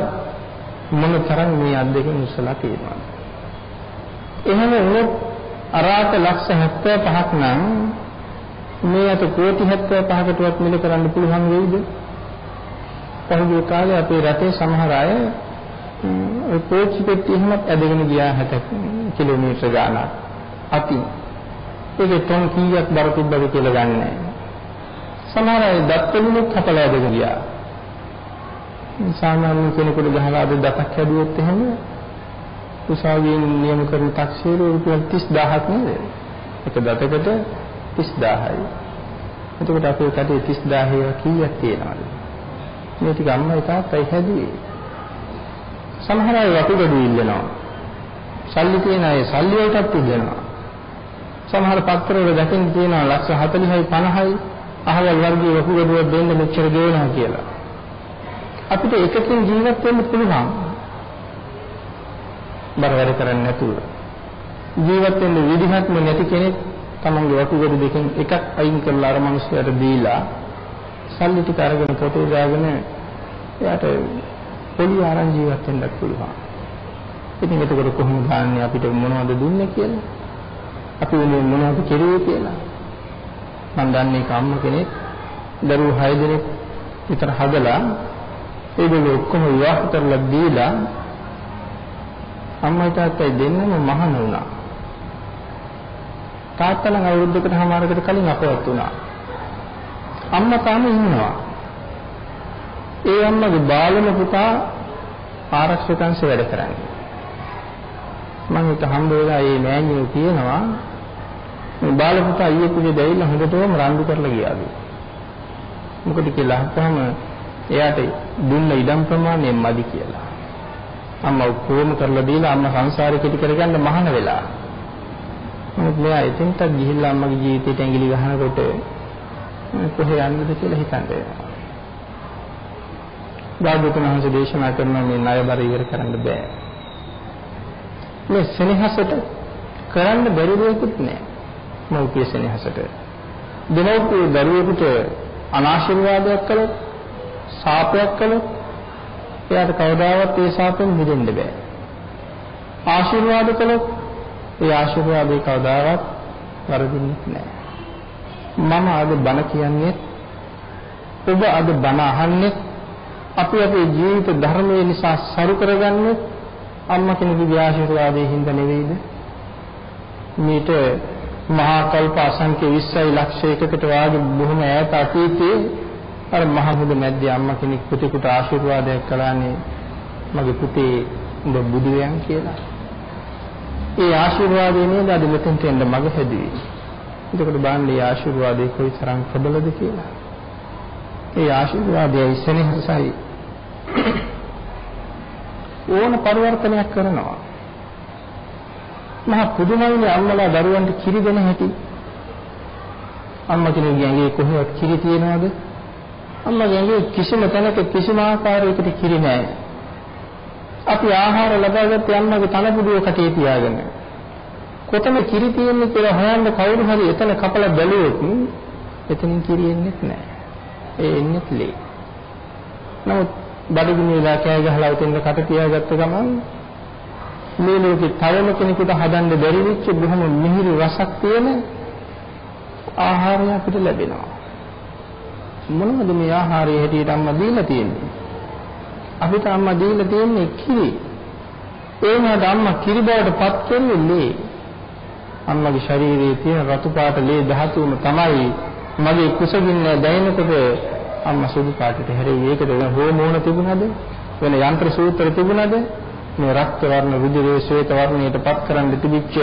මොන තරම් මේ අත් දෙකෙන් උස්සලා තියෙනවද? එහෙම වුණොත් අරාත ලක්ෂ 75ක් නම් මේ අත කෝටි 75කටවත් මිල කරන්න පුළුවන් වෙයිද? පහුගිය කාලේ අපේ රටේ සමහර අය ඔය කෝච්චි පෙට්ටිය එහෙමත් ඇදගෙන ගියා 60 කිලෝමීටර ගානක්. අති. ඒකේ තොන් කීයක් බර තිබ්බද කියලා ගන්නේ නැහැ. සමහර අය දත්වලුත් කපලා ඇදගෙන ගියා. සාමාන්‍ය කෙනෙකුට ගහලා අද දතක් හැදුවොත් එහෙම උසාවියෙන් නියම කරන taxero රුපියල් 30000ක් නේද? එක දතකට 30000යි. එතකොට අපේ කටේ 30000 කීයක් තියෙනවද? මේ ටික අම්මයි තාත්තයි හැදුවේ. සමහර අය වතුගඩු ඉල්ලනවා. සල්ලි තියන අය සල්ලි වලටත් ඉල්ලනවා. සමහර පත්‍රවල දැකින් තියෙනවා ලක්ෂ 40යි 50යි අහවල් වර්ගයේ වකුගඩුවක් දෙන්න මෙච්චර දෙනවා කියලා. අපිට එකකින් ජීවත් වෙන්න පුළුවන්. බර වැඩ කරන්නේ නැතුව. ජීවත් වෙන්න විදිහක්ම නැති කෙනෙක් තමන්ගේ වකුගඩු දෙකෙන් එකක් අයින් කරලා අර මිනිස්සුන්ට දීලා සල්ලි ටික අරගෙන පොතේ දාගෙන එයාට පොඩි ආරං ජීවත් වෙන්නත් පුළුවන්. ඉතින් එතකොට කොහොමද ගන්න අපිට මොනවද දුන්නේ කියලා? අපි මේ මොනවද කෙරුවේ කියලා? මම දන්නේ කම්ම කෙනෙක් දරුවෝ 6 දෙනෙක් විතර හදලා ඒගොල්ලෝ ඔක්කොම විවාහ කරලා දීලා අම්මයි තාත්තයි දෙන්නම මහාන වුණා. තාත්තා නම් අවුරුද්දකට හමාරකට කලින් අපවත් වුණා. අම්මා තාම ඉන්නවා. ඒ අම්මගේ බාලම පුතා ආරක්ෂක අංශ වැඩ කරන්නේ. මම හිත හම්බ වෙලා මේ මෑණියෝ කියනවා මේ බාල පුතා ඊයේ පුදේ දැවිලා හොඳටම රණ්ඩු කරලා ගියාලු. මොකද කියලා අහපුවම එයාට දුන්න ඉඩම් ප්‍රමාණය මදි කියලා. අම්මා උපෝම කරලා දීලා අම්මා සංසාරේ කෙටි කරගන්න මහාන වෙලා. නමුත් මෙයා එතෙන්ට ගිහිල්ලා අම්මගේ ජීවිතේට ඇඟිලි ගහනකොට කොහේ යන්නද කියලා හිතන්නේ. ගාඩුතුන් වහන්සේ දේශනා කරන මේ ණයබර ඉවර කරන්න බෑ. මේ සෙනෙහසට කරන්න බැරි දෙයක්වත් නෑ. මෞපිය සෙනෙහසට. දෙමව්පිය දරුවෙකුට අනාශිර්වාදයක් කළොත් සාපයක් කළොත් එයාට කවදාවත් ඒ සාපෙන් මිදෙන්න බෑ. ආශිර්වාද කළොත් ඒ ආශිර්වාදේ කවදාවත් වරදින්නේ නැහැ. මම අද බණ කියන්නේ ඔබ අද බණ අහන්නේ අපි අපේ ජීවිත ධර්මයේ නිසා සරු කරගන්නේ අම්මා කෙනෙකුගේ ආශිර්වාදයෙන් හින්දා නෙවෙයිද? මේට මහා කල්ප අසංඛ්‍ය 20යි ලක්ෂයකට වාගේ බොහොම ඈත අතීතයේ අර මහ මුද මැද්දේ අම්මා කෙනෙක් පුතේකට ආශිර්වාදයක් කළානේ මගේ පුතේ උඹ බුදු වෙයන් කියලා. ඒ ආශිර්වාදය නේද අද මෙතෙන්ට එන්න මග හැදුවේ. එතකොට බලන්න මේ ආශිර්වාදය කොයිතරම් ප්‍රබලද කියලා. ඒ ආශිර්වාදයයි සෙනෙහසයි ඕන පරිවර්තනයක් කරනවා. මහා පුදුමයිනේ අම්මලා දරුවන්ට කිරි දෙන හැටි. අම්මා කෙනෙක්ගේ ඇඟේ කොහෙවත් කිරි තියනවද? අම්මගේ ඇඟේ කිසිම තැනක කිසිම ආකාරයකට කිරි නැහැ. අපි ආහාර ලබාගත්තේ අම්මගේ තනපුඩුව කටේ තියාගෙන. කොතන කිරි තියෙන්නේ කියලා හොයන්න කවුරු හරි එතන කපලා බැලුවොත් එතනින් කිරි එන්නේ නැහැ. ඒ එන්නේ ලේ. නමුත් බඩගිනි වෙලා කෑ ගහලා උතෙන්ද කට තියාගත්ත ගමන් මේ ලෝකේ තවම කෙනෙකුට හදන්න බැරි වෙච්ච බොහොම මිහිරි රසක් තියෙන ආහාරය අපිට ලැබෙනවා. මොනවද මේ ආහාරය හැටියට අම්මා දීලා තියෙන්නේ? අපිට අම්මා දීලා තියෙන්නේ කිරි. ඒ වුණාට අම්මා කිරි බවට පත් කරන්නේ ලේ. අම්මගේ ශරීරයේ තියෙන රතු පාට ලේ ධාතුම තමයි මගේ කුසගින්න දැනෙනකොට අම්මා සුදු පාටට හැරෙයි. ඒකට වෙන හෝමෝන තිබුණාද? වෙන යන්ත්‍ර සූත්‍ර තිබුණාද? මේ රක්ත වර්ණ රුධිරයේ ශ්වේත වර්ණයට පත් කරන්න තිබිච්ච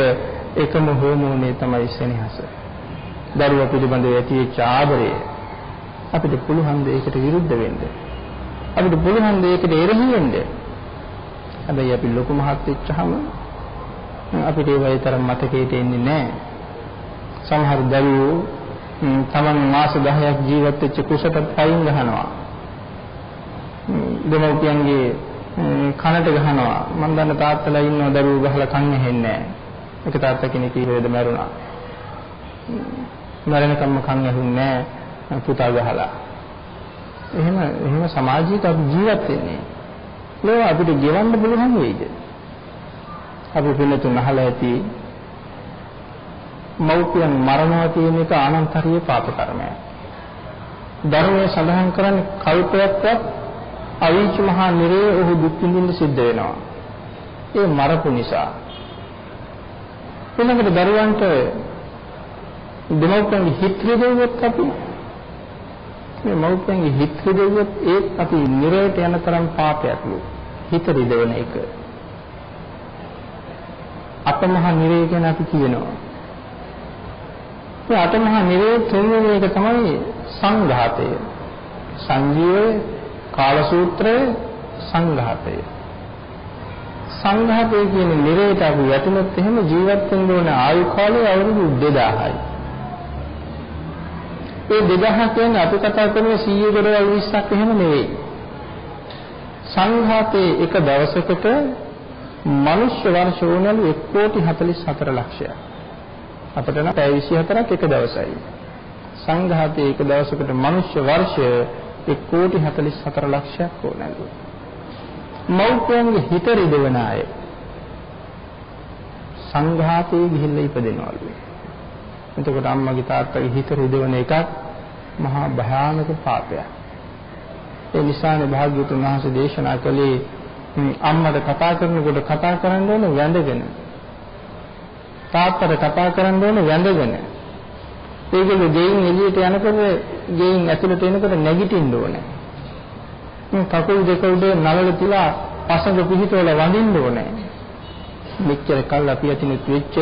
එකම හෝමෝනේ තමයි සෙනෙහස. දරුවා පිළිබඳව ඇතිවෙච්ච ආදරය අපිට පුළුවන් ද ඒකට විරුද්ධ වෙන්න. අපිට පුළුවන් ද ඒකට එරෙහි වෙන්න. හැබැයි අපි ලොකු මහත් වෙච්චහම අපිට ඒ වගේ මතකයට එන්නේ නැහැ. සමහර දරුවෝ තමන් මාස 10ක් ජීවත් වෙච්ච කුසට පයින් ගහනවා. දෙමව්පියන්ගේ කනට ගහනවා. මම දන්න තාත්තලා ඉන්නවා දරුවෝ ගහලා කන් ඇහෙන්නේ නැහැ. එක තාත්තා කෙනෙක් ඊරේද මැරුණා. මරණකම්ම කන් ඇහුන්නේ නැහැ පුතා ගහලා. එහෙම එහෙම සමාජයක අපි ජීවත් වෙන්නේ. ඒක අපිට ගෙවන්න පුළුවන් වෙයිද? අපි පින්නතුන් අහලා ඇති මෞපියන් මරණවා කියන එක ආනන්තරීය පාප කර්මයක්. ධර්මයේ සඳහන් කරන්නේ කල්පයක්වත් අවීච මහා නිරේ ඔහු දුක් විඳින්න සිද්ධ වෙනවා. ඒ මරපු නිසා. ඊළඟට දරුවන්ට දෙමව්පියන්ගේ හිත් රිදෙව්වොත් අපි මේ මව්පියන්ගේ හිත් රිදෙව්වොත් ඒත් අපි නිරේට යන තරම් පාපයක්ලු. හිත රිදවන එක. අතමහා නිරේ ගැන අපි කියනවා. ඒ අතමහා නිරේ තුන්වෙනි එක තමයි සංඝාතය. සංජීවය, කාලසූත්‍රය, සංඝාතය. සංඝාතය කියන නිරේට අපි වැටුනොත් එහෙම ජීවත් වෙන්න ඕන ආයු කාලය අවුරුදු 2000යි. ඒ 2000 කියන්නේ අපි කතා කරන 100 ගොඩවල් 20ක් එහෙම නෙවෙයි. සංඝාතයේ එක දවසකට මනුෂ්‍ය වර්ෂ වුණලු 1 කෝටි 44 ලක්ෂයක්. අපිට නම් පැය 24ක් එක දවසයි. සංඝාතයේ එක දවසකට මනුෂ්‍ය වර්ෂය 1 කෝටි 44 ලක්ෂයක් වුණලු. මෞපියන්ගේ හිත රිදවන අය සංඝාතයේ ගිහිල්ලා ඉපදෙනවලු. එතකොට අම්මගේ තාත්තගේ හිත රිදවන එකක් මහා භයානක පාපයක්. ඒ නිසානේ භාග්‍යවතුන් වහන්සේ දේශනා කළේ අම්මට කතා කරනකොට කතා කරන්න ඕන වැඳගෙන. තාත්තට කතා කරන්න ඕන වැඳගෙන. ඒකේ ගෙයින් එළියට යනකොට ගෙයින් ඇතුළට එනකොට නැගිටින්න ඕනේ. කකුල් දෙක උඩ නලල තිලා පසඟ පිහිටවල වඳින්න ඕනේ. මෙච්චර කල් අපි අතිනුත් වෙච්ච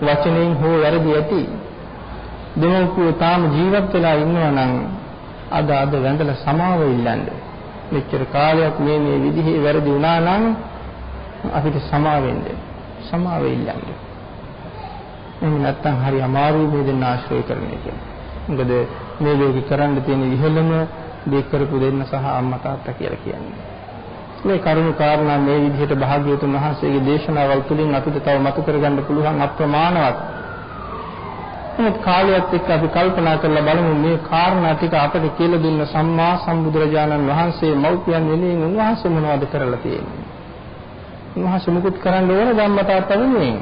වචනෙන් හෝ වැරදි ඇති. දෙමව්පියෝ තාම ජීවත් වෙලා ඉන්නවා නම් අද අද වැඳලා සමාව ඉල්ලන්න. මෙච්චර කාලයක් මේ මේ විදිහේ වැරදි වුණා නම් අපිට සමාව වෙන්න. සමාව ඉල්ලන්න. එහෙම නැත්නම් හරි අමාරුයි මේ දෙන්න ආශ්‍රය කරන එක. මොකද මේ ලෝකේ කරන්න තියෙන ඉහළම දේ කරපු දෙන්න සහ අම්මා තාත්තා කියලා කියන්නේ. මේ කරුණු කාරණා මේ විදිහට භාග්‍යවතුන් වහන්සේගේ දේශනාවල් තුළින් අපිට තව මතු කරගන්න පුළුවන් අප්‍රමාණවත් නමුත් කාලයත් එක්ක අපි කල්පනා කරලා බලමු මේ කාරණා ටික අපට කියලා දුන්න සම්මා සම්බුදුරජාණන් වහන්සේ මෞපියන් වෙනුවෙන් උන්වහන්සේ මොනවද කරලා තියෙන්නේ? උන්වහන්සේ මුකුත් කරන්න ඕන ධම්මතාවත වෙනුවෙන්.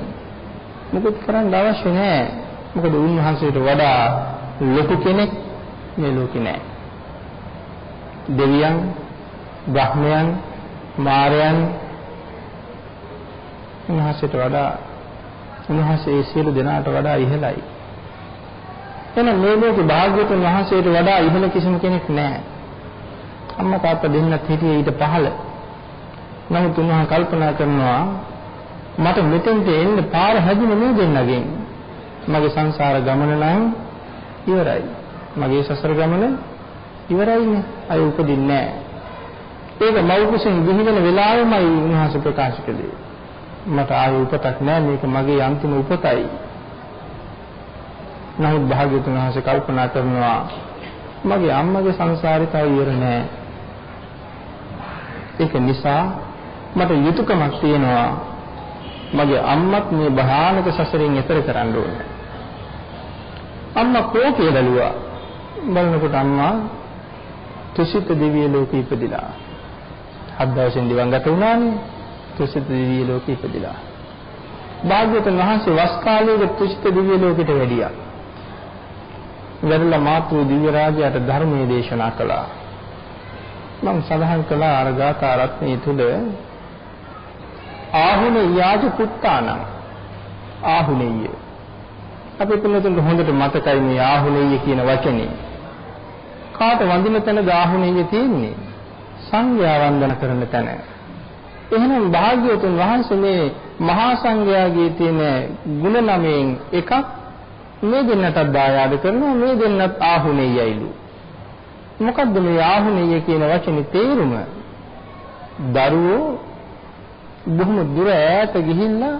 මුකුත් කරන්න අවශ්‍ය නැහැ. මොකද උන්වහන්සේට වඩා ලොකු කෙනෙක් මේ ලෝකේ නැහැ. දෙවියන්, බ්‍රහ්මයන්, මාරයන් උන්වහන්සේට වඩා උන්වහන්සේ සියලු දෙනාට වඩා ඉහළයි. එහෙනම් මේ ලෝකේ භාග්‍යවතුන් වහන්සේට වඩා ඉහළ කිසිම කෙනෙක් නැහැ. අම්මා තාත්තා දෙන්නත් හිටියේ ඊට පහළ. නමුත් උන්වහන්සේ කල්පනා කරනවා මට මෙතෙන්ට එන්න පාර හැදුනේ මේ දෙන්නගෙන්. මගේ සංසාර ගමන නම් ඉවරයි. මගේ සසර ගමන ඉවරයිනේ. අය උපදින්නේ නැහැ. ඒක මව්කුසෙන් විහිදෙන වෙලාවෙමයි උන්වහන්සේ ප්‍රකාශ කළේ. මට ආයෙ උපතක් නැහැ මේක මගේ අන්තිම උපතයි. නමුත් භාග්‍යවතුන් වහන්සේ කල්පනා කරනවා මගේ අම්මගේ සංසාරේ තව ඉවර නෑ. ඒක නිසා මට යුතුයකමක් තියෙනවා මගේ අම්මත් මේ භයානක සසරෙන් එතර කරන්න ඕනේ. අම්මා කෝපය බැලුවා. බලනකොට අම්මා තුසිත දිව්‍ය ලෝකෙ ඉපදිලා. හත් දවසෙන් දිවංගත වුණානේ. තුසිත දිව්‍ය ලෝකෙ ඉපදිලා. භාග්‍යවතුන් වහන්සේ වස් කාලයේ තුසිත දිව්‍ය ලෝකෙට වැඩියා. වැඩලා මාතෘ දිව්‍ය රාජයාට ධර්මයේ දේශනා කළා. මම සඳහන් කළා අර ගාථා රත්නයේ තුල ආහුනේ යාජ පුත්තානම් ආහුනේය. අපි පිළිතුරු හොඳට මතකයි මේ ආහුනේය කියන වචනේ. කාට වඳින තැනද ආහුනේය තියෙන්නේ? සංඝයා වන්දන කරන තැන. එහෙනම් භාග්‍යවතුන් වහන්සේ මේ මහා සංඝයාගේ තියෙන ගුණ නමෙන් එකක් මේ දෙන්නටත් දායාද කරනවා මේ දෙන්නත් ආහුනේයයිලු මොකද්ද මේ ආහුනේය කියන වචනේ තේරුම? දරුවෝ බොහොම දුර ඈත ගිහිල්ලා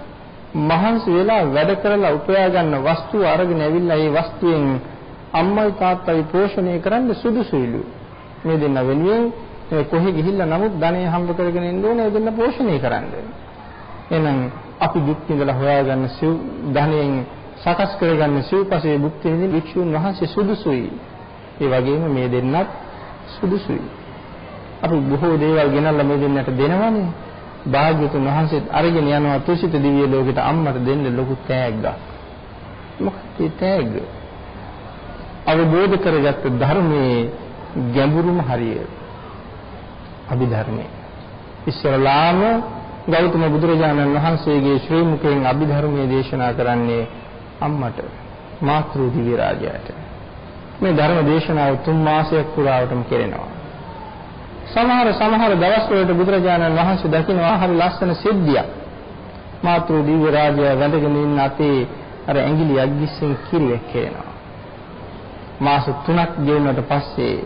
මහන්සි වෙලා වැඩ කරලා උපයා ගන්න වස්තුව අරගෙන ඇවිල්ලා ඒ වස්තුවෙන් අම්මයි තාත්තයි පෝෂණය කරන්න සුදුසුයිලු. මේ දෙන්න වෙනුවෙන් කොහේ ගිහිල්ලා නමුත් ධනෙ හම්බ කරගෙන ඉන්න ඕනේ ඒ දෙන්න පෝෂණය කරන්න. එහෙනම් අපි දුක් විඳලා හොයාගන්න ධනෙන් සකස් කරගන්න සිව්පසේ භුක්ති විඳින වික්ෂුන් වහන්සේ සුදුසුයි. ඒ වගේම මේ දෙන්නත් සුදුසුයි. අපි බොහෝ දේවල් ගෙනල්ලා මේ දෙන්නට දෙනවනේ. භාග්‍යතුන් වහන්සේත් අරගෙන යනවා තුසිත දිව්‍ය ලෝකෙට අම්මට දෙන්න ලොකු තෑග්ගක්. මොකක්ද ඒ තෑග්ග? අවබෝධ කරගත්ත ධර්මයේ ගැඹුරුම හරිය. අභිධර්මයේ. ඉස්සරලාම ගෞතම බුදුරජාණන් වහන්සේගේ ශ්‍රී මුඛයෙන් අභිධර්මයේ දේශනා කරන්නේ අම්මට මාතෘ දිව්‍ය රාජයාට. මේ ධර්ම දේශනාව තුන් මාසයක් පුරාවටම කෙරෙනවා. සමහර සමහර දවස්වලට බුදුරජාණන් වහන්සේ දකිනවා හරි ලස්සන සිද්ධියක්. මාතෘ දිව්‍ය රාජයා වැඳගෙන ඉන්න අතේ අර ඇඟිලි අග්ගිස්සෙන් කිරියක් කෙරෙනවා. මාස 3ක් ගෙවුනට පස්සේ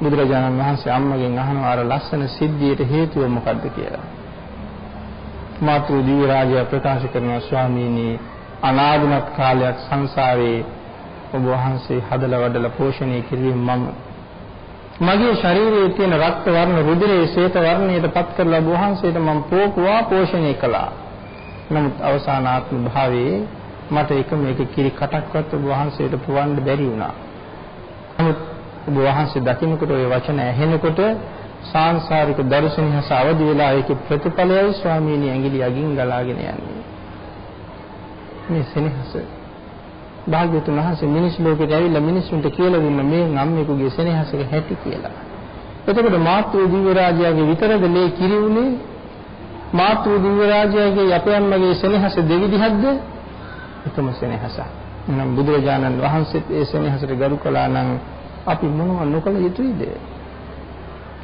බුදුරජාණන් වහන්සේ අම්මගෙන් අහනවා අර ලස්සන සිද්ධියට හේතුව මොකද්ද කියලා. මාතෘ දිව්‍ය රාජයා ප්‍රකාශ කරනවා ස්වාමීනි අනාදිමත් කාලයක් සංසාරේ ඔබ වහන්සේ හදලා වඩලා පෝෂණය කිරීම මම මගේ ශරීරයේ තියෙන රක්ත වර්ණ රුධිරයේ ශ්වේත වර්ණයට පත් කරලා ඔබ වහන්සේට මම පෝකුවා පෝෂණය කළා. නමුත් අවසාන ආත්ම භාවයේ මට එක මේක කිරි කටක්වත් ඔබ වහන්සේට පුවන්න බැරි වුණා. නමුත් ඔබ වහන්සේ දකින්නකොට ওই වචන ඇහෙනකොට සාංශාරික දර්ශනීය අවදි වෙලා ඒකේ ප්‍රතිඵලයයි ස්වාමීනි ඇඟිලි අගින් ගලාගෙන යන්නේ. මේ සෙනෙහස භාග්‍යතුන් වහන්සේ මිනිස් ලෝකෙට ඇවිල්ලා මිනිස්සුන්ට කියලා දුන්න මේ නම්මෙකුගේ සෙනෙහසක හැටි කියලා. එතකොට මාතෘ දිව්‍ය රාජයාගේ විතරද මේ කිරි උනේ මාතෘ දිව්‍ය රාජයාගේ යපයන්මගේ සෙනෙහස දෙවිදිහක්ද එකම සෙනෙහසක්. එහෙනම් බුදුරජාණන් වහන්සේත් ඒ සෙනෙහසට ගරු කළා නම් අපි මොනව නොකළ යුතුයිද?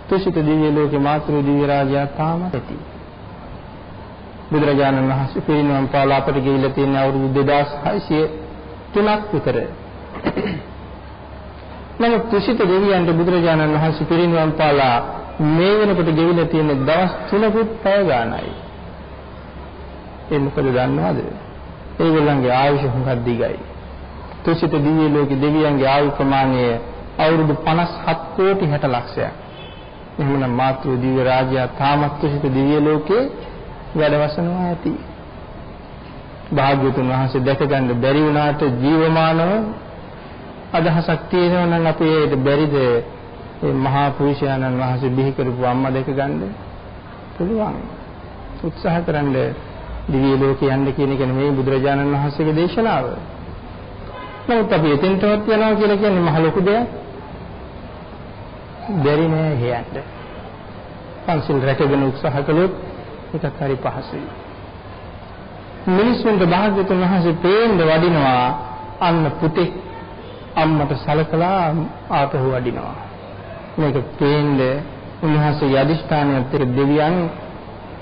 තුසිත දිව්‍ය ලෝකේ මාතෘ දිව්‍ය රාජයා තාම ඇති. බුදුරජාණන් වහන්සේ පිරිනවම් පාලා අපට ගිහිල්ලා තියෙන අවුරුදු 2603ක් විතර. නමුත් තුසිත දෙවියන්ට බුදුරජාණන් වහන්සේ පිරිනවම් පාලා මේ වෙනකොට ගෙවිලා තියෙන දවස් 3කුත් පැය ගානයි. ඒ මොකද දන්නවද? ඒගොල්ලන්ගේ ආයුෂ හුඟක් දිගයි. තුසිත දිව්‍ය ලෝකේ දෙවියන්ගේ ආයු ප්‍රමාණය අවුරුදු 57 කෝටි 60 ලක්ෂයක්. එහෙමනම් මාතෘ දිව්‍ය රාජයා තාමත් තුසිත දිව්‍ය ලෝකේ වැඩවසනවා ඇති. භාග්‍යතුන් වහන්සේ දැක ගන්න බැරි වුණාට ජීවමානව අදහසක් තියෙනවා නම් අපි ඒකට බැරිද මේ මහා පුරුෂයාණන් වහන්සේ බිහි කරපු අම්මා දැක ගන්න පුළුවන්. උත්සාහ කරන්න දිව්‍ය ලෝකේ යන්න කියන එක නෙමෙයි බුදුරජාණන් වහන්සේගේ දේශනාව. නමුත් අපි එතෙන්ටවත් යනවා කියලා කියන්නේ මහ ලොකු දෙයක්. බැරි නෑ හේයන්න. පන්සිල් රැකගෙන උත්සාහ කළොත් ඒකත් හරි පහසුයි. මිනිස්සුන්ට භාග්‍යතුන් වහන්සේ පේන්න වඩිනවා අන්න පුතේ අම්මට සලකලා ආපහු වඩිනවා. මේක පේන්න උන්වහන්සේ යදිෂ්ඨානයත් එක්ක දෙවියන්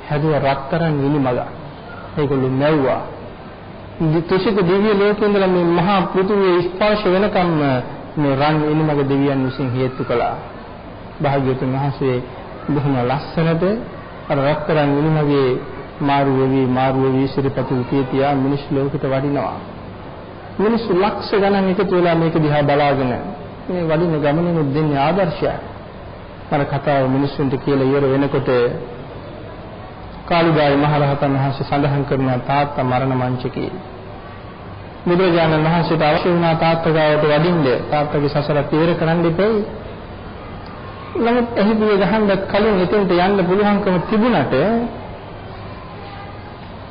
හැදුව රත්තරන් විලි මග. ඒගොල්ලෝ නැව්වා. තුසිත දිව්‍ය ලෝකේ ඉඳලා මේ මහා පෘථිවිය ස්පර්ශ වෙනකම් මේ රන් විලි මග දෙවියන් විසින් හේතු කළා. භාග්‍යතුන් වහන්සේ බොහොම ලස්සනට අර රත්තරන් විලිමගේ මාරු වෙවි මාරු වෙවි ශිරපතු උතිය තියා මිනිස් ලෝකෙට වඩිනවා. මිනිස්සු ලක්ෂ ගණන් එකතු වෙලා මේක දිහා බලාගෙන මේ වඩින ගමනේ දෙන්නේ ආදර්ශයක්. අර කතාව මිනිස්සුන්ට කියලා ඉවර වෙනකොට කාලිදායි මහරහතන් වහන්සේ සඳහන් කරන තාත්තා මරණ මංචකේ බුදුරජාණන් වහන්සේට අවශ්‍ය වුණා තාත්තා ගාවට වඩින්න තාත්තගේ සසර තීර කරන්න ඉපෙයි නමුත් එහිදී ගහන්නත් කලින් එතෙන්ට යන්න පුළුවන්කම තිබුණට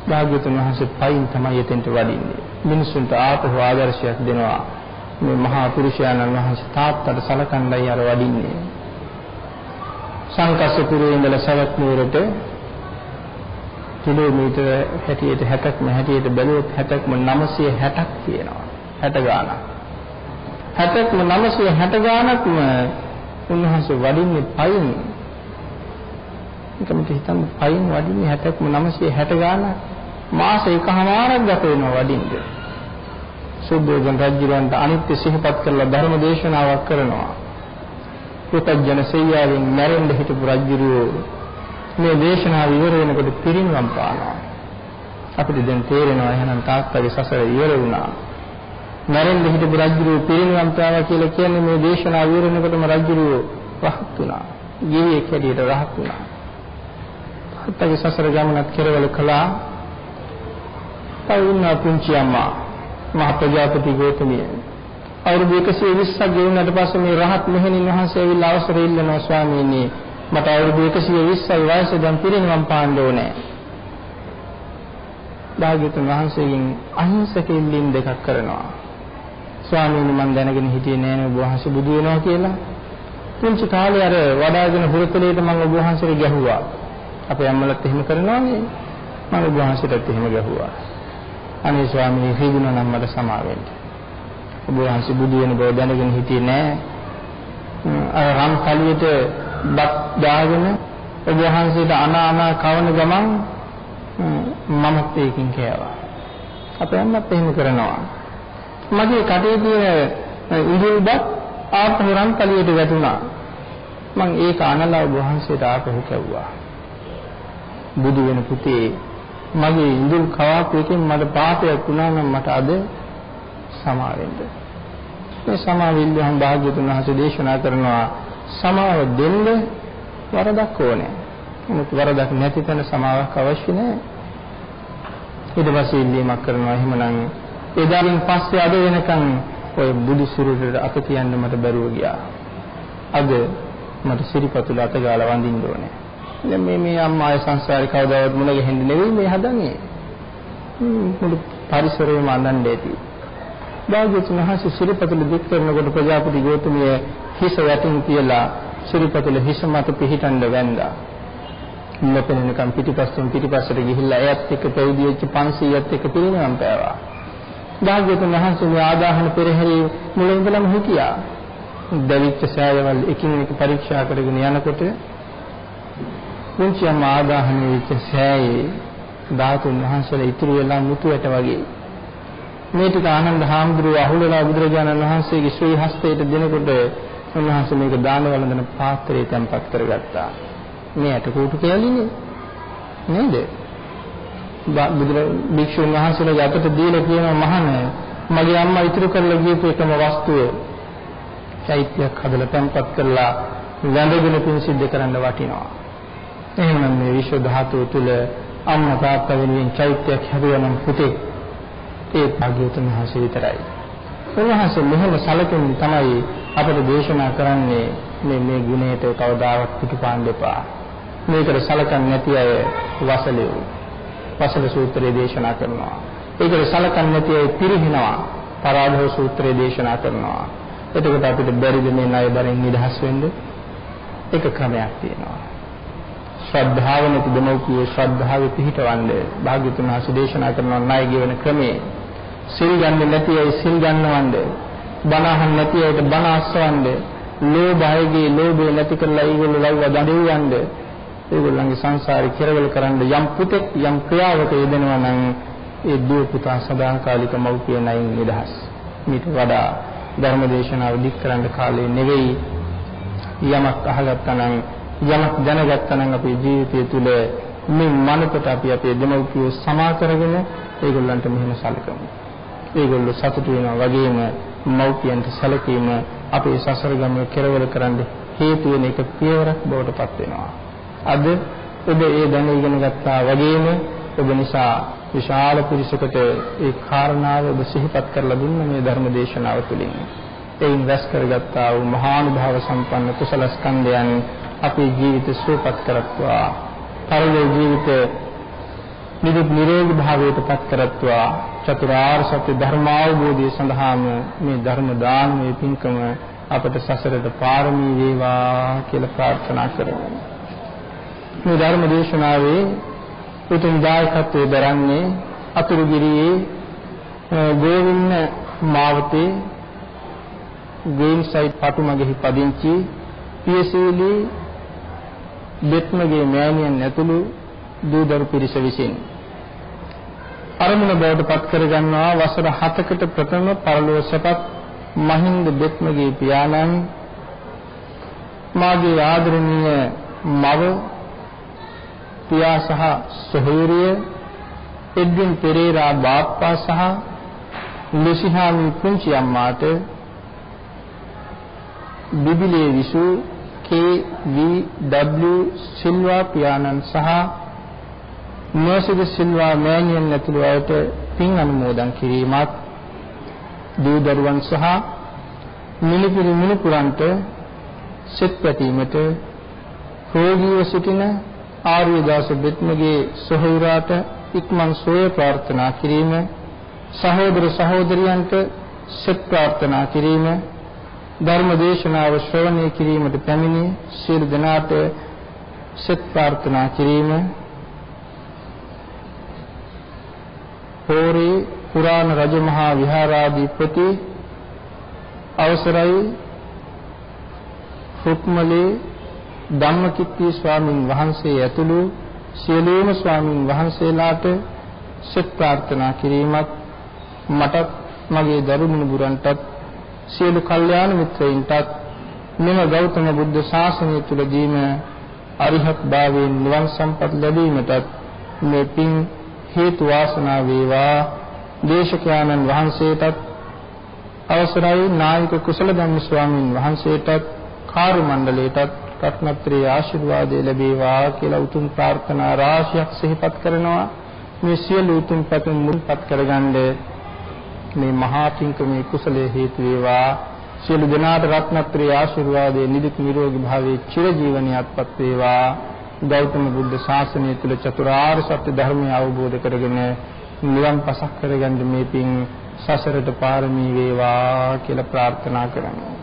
භාග්‍යතුන් වහන්සේ පයින් තමයි එතෙන්ට වඩින්නේ. මිනිසුන්ට ආපහු ආදර්ශයක් දෙනවා. මේ මහා පුරුෂයාණන් වහන්සේ තාත්තට සලකන්නයි අර වඩින්නේ. සංකස්සපුරේ ඉඳලා සවැත් නුවරට කිලෝමීටර 60ට 60ක්ම 60ට බැලුවොත් 60ක්ම 960ක් තියෙනවා. 60 ගාණක්. 60ක්ම 960 ගාණක්ම උන්වහන්සේ වඩින්නේ පයින්. ඒකම හිතන්න පයින් වඩින්නේ 60ක්ම 960 ගානක් මාස එකමාරක් ගත වෙනවා වඩින්න. සුද්ධෝදන රජුන්ට අනිත්‍ය සිහිපත් කරලා ධර්ම දේශනාවක් කරනවා. පුතජන සෙයියාවෙන් මැරෙන්න හිටපු රජුරෝ මේ දේශනාව ඉවර වෙනකොට පිරිනිවන් පානවා. අපිට දැන් තේරෙනවා එහෙනම් තාත්තගේ සසර ඉවර වුණා. මැරෙන්න හිටපු රජුරෝ පිරිනිවන් පාවා කියලා කියන්නේ මේ දේශනාව ඉවරනකොටම රජුරෝ රහත් වුණා. ජීවියෙක් හැටියට රහත් වුණා. තාත්තගේ සසර ගමනත් කෙරවල කළා. තව ඉන්න පුංචි අම්මා මහ ප්‍රජාපති ගෞතමිය. අවුරුදු 120ක් ගෙවුනට පස්සේ මේ රහත් මෙහෙණින් වහන්සේ ඇවිල්ලා අවසර ඉල්ලනවා ස්වාමීනි මට අවුරුදු 120යි වයස දැන් පිරිනිවන් පාන්න ඕනේ. භාග්‍යතුන් වහන්සේගෙන් අහිංසක ඉල්ලීම් දෙකක් කරනවා. ස්වාමීනි මම දැනගෙන හිටියේ නෑ නේ ඔබ වහන්සේ බුදු වෙනවා කියලා. පුංචි කාලේ අර වඩාගෙන හුරතලේට මම ඔබ වහන්සේට ගැහුවා. අපේ අම්මලත් එහෙම කරනවානේ. මම ඔබ වහන්සේටත් එහෙම ගැහුවා. අනේ ස්වාමීනි හිදුණා නම් මට සමා වෙන්න. ඔබ වහන්සේ බුදු වෙන බව දැනගෙන හිටියේ නෑ. අර රම් කලියට බත් දාගෙන ඔබ වහන්සේට අනා අනා කවන ගමන් මමත් ඒකින් කෑවා. අපේ අම්මත් එහෙම කරනවා. මගේ කටේ තියෙන ඉඳුල්බත් ආපහු රම් කලියට වැටුණා. මං ඒක අනලා ඔබ වහන්සේට ආපහු කැව්වා. බුදු වෙන පුතේ මගේ ඉඳුල් කවාපු එකෙන් මට පාපයක් වුණා නම් මට අද සමා වෙන්න. මේ සමාවිල්ලහම් භාග්‍යතුන් වහන්සේ දේශනා කරනවා සමාව දෙන්න වරදක් ඕනේ. නමුත් වරදක් නැති තැන සමාවක් අවශ්‍ය නැහැ. ඊට පස්සේ ඉල්ලීමක් කරනවා එහෙමනම් එදාකින් පස්සේ අද වෙනකන් ඔය බුදු සිරුරට අත තියන්න මට බැරුව ගියා. අද මට සිරිපතුල අත ගාලා වඳින්න ඕනේ. දැන් මේ මේ අම්මා ආය සංසාරේ කවදාවත් මුණ ගැහෙන්නේ නෙවෙයි මේ හදන්නේ. මුළු පරිසරයම අඳන්නේ ඇති. භාග්‍යතුන් වහන්සේ සිරිපතුල දික් කරනකොට ප්‍රජාපති ගෞතමිය හිස යටින් තියලා සිරිපතුල හිස මත පිහිටන්න වැන්දා. නොපෙනෙනකම් පිටිපස්සෙන් පිටිපස්සට ගිහිල්ලා එයත් එක්ක පැවිදි වෙච්ච 500ත් එක්ක පිරිනමම් පෑවා. භාග්‍යතුන් වහන්සේ මේ ආදාහන පෙරහැරේ මුල ඉඳලම හිටියා. දවිච්ච සෑයවල් එකින් එක පරීක්ෂා කරගෙන යනකොට පුංචියම ආදාහන වෙච්ච සෑයේ ධාතුන් වහන්සේලා ඉතුරු වෙලා මුතු ඇට වගේ මේ ටික ආනන්ද හාමුදුරුවෝ අහුලලා බුදුරජාණන් වහන්සේගේ ශ්‍රී හස්තයට දෙනකොට උන්වහන්සේ මේක දාන වළඳන පාත්‍රයේ තැන්පත් කරගත්තා. මේ ඇට කූටු කැලිනේ නේද? බුදුර භික්ෂුන් වහන්සේලා යටට දීලා කියනවා මහණ මගේ අම්මා ඉතුරු කරලා ගියපු එකම වස්තුව චෛත්‍යයක් හදලා තැන්පත් කරලා වැඳගෙන පින් සිද්ධ කරන්න වටිනවා. එහෙනම් මේ විශ්ව ධාතුව තුල අම්මා තාත්තා වෙනුවෙන් චෛත්‍යයක් හැදුවා නම් පුතේ ඒ භාග්‍යවතුන් වහන්සේ විතරයි. උන්වහන්සේ මෙහෙම සැලකින් තමයි අපට දේශනා කරන්නේ මේ මේ ගුණයට කවදාවත් පිටුපාන්න එපා. මේකට සැලකන්නේ නැති අය වසලෙව්. වසල සූත්‍රයේ දේශනා කරනවා. ඒකට සැලකන්නේ නැති අය පිරිහිනවා. පරාභව සූත්‍රයේ දේශනා කරනවා. එතකොට අපිට බැරිද මේ ණය බරින් නිදහස් වෙන්න? එක ක්‍රමයක් තියෙනවා. ශ්‍රද්ධාව නැති දෙමව්පියෝ ශ්‍රද්ධාවෙ පිහිටවන්නේ භාග්‍යතුන් වහන්සේ දේශනා කරන ණය ගෙවන ක්‍රමේ සිල් ගන්න නැති අය සිල් ගන්නවන්ද බණ අහන්න නැති අයට බණ අස්වන්ද ලෝභ අයගේ ලෝභය නැති කරලා ඒගොල්ලෝ ලව්ව දඬුවන්ද ඒගොල්ලන්ගේ සංසාරي කෙරවල කරන්න යම් පුතෙක් යම් ක්‍රියාවක යෙදෙනවා නම් ඒ දුව පුතා සදාකාලික මව්පිය නැයින් නිදහස්. මේට වඩා ධර්මදේශනාව දික් කරන්න කාලේ නෙවෙයි. යමක් අහගත්තා නම් යමක් දැනගත්තා නම් අපේ ජීවිතය තුළ මේ මනකට අපි අපේ දෙමව්පියෝ සමා කරගෙන ඒගොල්ලන්ට මෙහෙම සැලකමු. ඒගොල්ලෝ සතුටු වෙනවා වගේම මව්පියන්ට සැලකීම අපේ සසර ගමන කෙරවල කරන්න හේතු වෙන එක පියවරක් බවට පත් වෙනවා. අද ඔබ ඒ දැන ඉගෙන ගත්තා වගේම ඔබ නිසා විශාල පුරුෂකට ඒ කාරණාව ඔබ සිහිපත් කරලා දුන්න මේ ධර්ම දේශනාව තුළින්. එයින් රැස් කරගත්තා වූ මහානුභාව සම්පන්න කුසල ස්කන්ධයන් අපේ ජීවිත සුවපත් කරත්වා. පරලෝක ජීවිත නිදුක් නිරෝගී භාවයට පත් කරත්වා චතුරාර්ය සත්‍ය ධර්මාවබෝධය සඳහාම මේ ධර්ම දානමේ පින්කම අපට සසරට පාරමී වේවා කියලා ප්‍රාර්ථනා කරමු. මේ ධර්ම දේශනාවේ උතුම් දායකත්වයේ දරන්නේ අතුරුගිරියේ ගෝවින්ද මාවතේ ගේම් සයිට් පටුමගෙහි පදිංචි පියසීලි බෙත්මගේ මෑණියන් ඇතුළු දූදරු පිරිස විසිනි. අරමුණ බවට පත් කරගන්නවා වසර 7කට ප්‍රථම පරලෝසපත් මහින්ද බෙත්මගේ පියාණන් මාගේ ආදරණීය මව පියා සහ සොහොයුරිය එඩ්වින් පෙරේරා බාප්පා සහ ලුසිහාමි පුංචි අම්මාට බිබිලේ විසු කේ.වී.ඩබ්ලිව් සිල්වා පියාණන් සහ මර්සිඩස් සිල්වා මෑණියන් ඇතුළු අයට පින් අනුමෝදන් කිරීමත් දූ දරුවන් සහ මිනිපිරි මිනිපුරන්ට සෙත් පැතීමට රෝගීව සිටින ආර්යදාස බෙත්මගේ සොහොයුරාට ඉක්මන් සෝය ප්‍රාර්ථනා කිරීම සහෝදර සහෝදරියන්ට සෙත් ප්‍රාර්ථනා කිරීම ධර්ම දේශනාව ශ්‍රවණය කිරීමට පැමිණි සියලු දෙනාට සෙත් ප්‍රාර්ථනා කිරීම. පෝරේ පුරාණ රජමහා විහාරාධිපති අවසරයි. රුක්මලේ ධම්මකිත්ති ස්වාමින් වහන්සේ ඇතුළු සියලුම ස්වාමින් වහන්සේලාට සෙත් ප්‍රාර්ථනා කිරීමත් මටත් මගේ දරුණු බුරන්ටත් සියලු කල්යාණ මිත්‍රයින්ටත් මෙම ගෞතම බුද්ධ ශාසනය තුලදීම අරිහත් භාවයෙන් නිවන් සම්පත් ලැබීමටත් මේ පින් හේතු වාසනා වේවා. දේශකයන්න් වහන්සේටත් අවසරයි නායක කුසල ධම්ම ස්වාමින් වහන්සේටත් කාර්ය මණ්ඩලයටත් රත්නත්‍රී ආශිර්වාදය ලැබේවා කියලා උතුම් ප්‍රාර්ථනා රාශියක් සිහිපත් කරනවා. මේ සියලු උතුම් පැතුම් මුල්පත් කරගන්න මේ මහා පිංකමේ කුසලයේ හේතු වේවා. සියලු දෙනාට රත්නත්‍රී ආශිර්වාදයේ නිදුක් නිරෝගී භාවයේ චිරජීවනයත්පත් වේවා. ගෞතම බුද්ධ ශාසනය තුල චතුරාර්ය සත්‍ය ධර්මය අවබෝධ කරගෙන නිවන් පසක් කරගන්න මේ පිං සසරට පාරමී වේවා කියලා ප්‍රාර්ථනා කරනවා.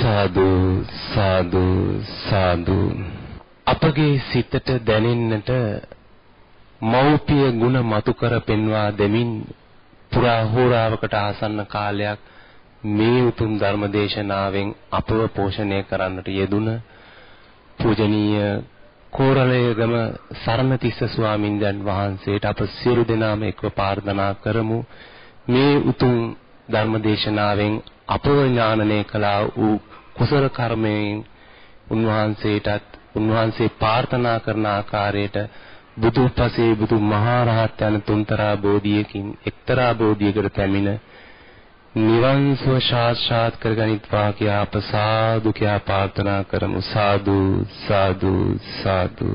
සාදු සාදු සාදු. අපගේ සිතට දැනෙන්නට මෞපිය ගුණ මතු කර පෙන්වා දෙමින් පුරා හෝරාවකට ආසන්න කාලයක් මේ උතුම් ධර්ම දේශනාවෙන් අපව පෝෂණය කරන්නට යෙදුන පූජනීය කෝරළේගම සරණතිස්ස ස්වාමින්දයන් වහන්සේට අප සියලු දෙනාම එක්ව ප්‍රාර්ථනා කරමු. මේ උතුම් ධර්ම දේශනාවෙන් අපව ඥානනය කළා වූ කුසල කර්මයෙන් උන්වහන්සේටත් උන්වහන්සේ ප්‍රාර්ථනා කරන ආකාරයට බුදුපසේ බුදු මහා රහත් යන තුන්තරා බෝධියකින් එක්තරා බෝධියකට පැමිණ නිවන් සුව සාක්ෂාත් කරගනිත්වා කියා අප සාදු කියා ප්‍රාර්ථනා කරමු. සාදු සාදු සාදු.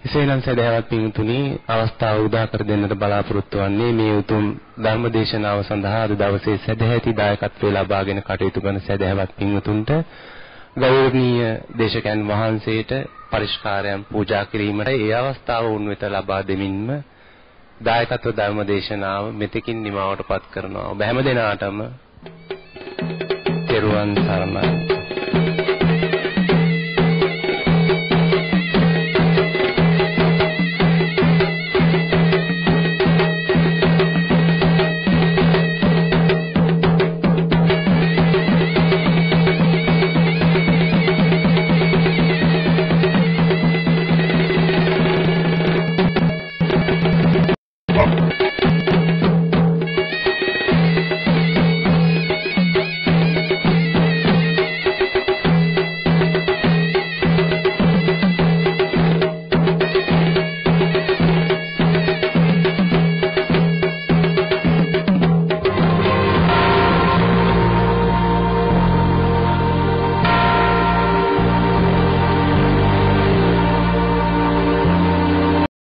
එසේනම් සදහවත් පින්තුනි අවස්ථාව උදා කර දෙන්නට බලාපොරොත්තු වන්නේ මේ උතුම් ධර්ම දේශනාව සඳහා අද දවසේ සදැහැති දායකත්වය ලබාගෙන කටයුතු කරන සදහවත් පින්තුන්ට ගෞරවනීය දේශකයන් වහන්සේට පරිස්කාරයන් පූජා කිරීමට ඒ අවස්ථාව උන් වෙත ලබා දෙමින්ම දායකත්ව ධර්ම දේශනාව මෙතකින් නිමවටපත් කරනවා. ඔබ හැම දිනාටම තෙරුවන් සරණයි.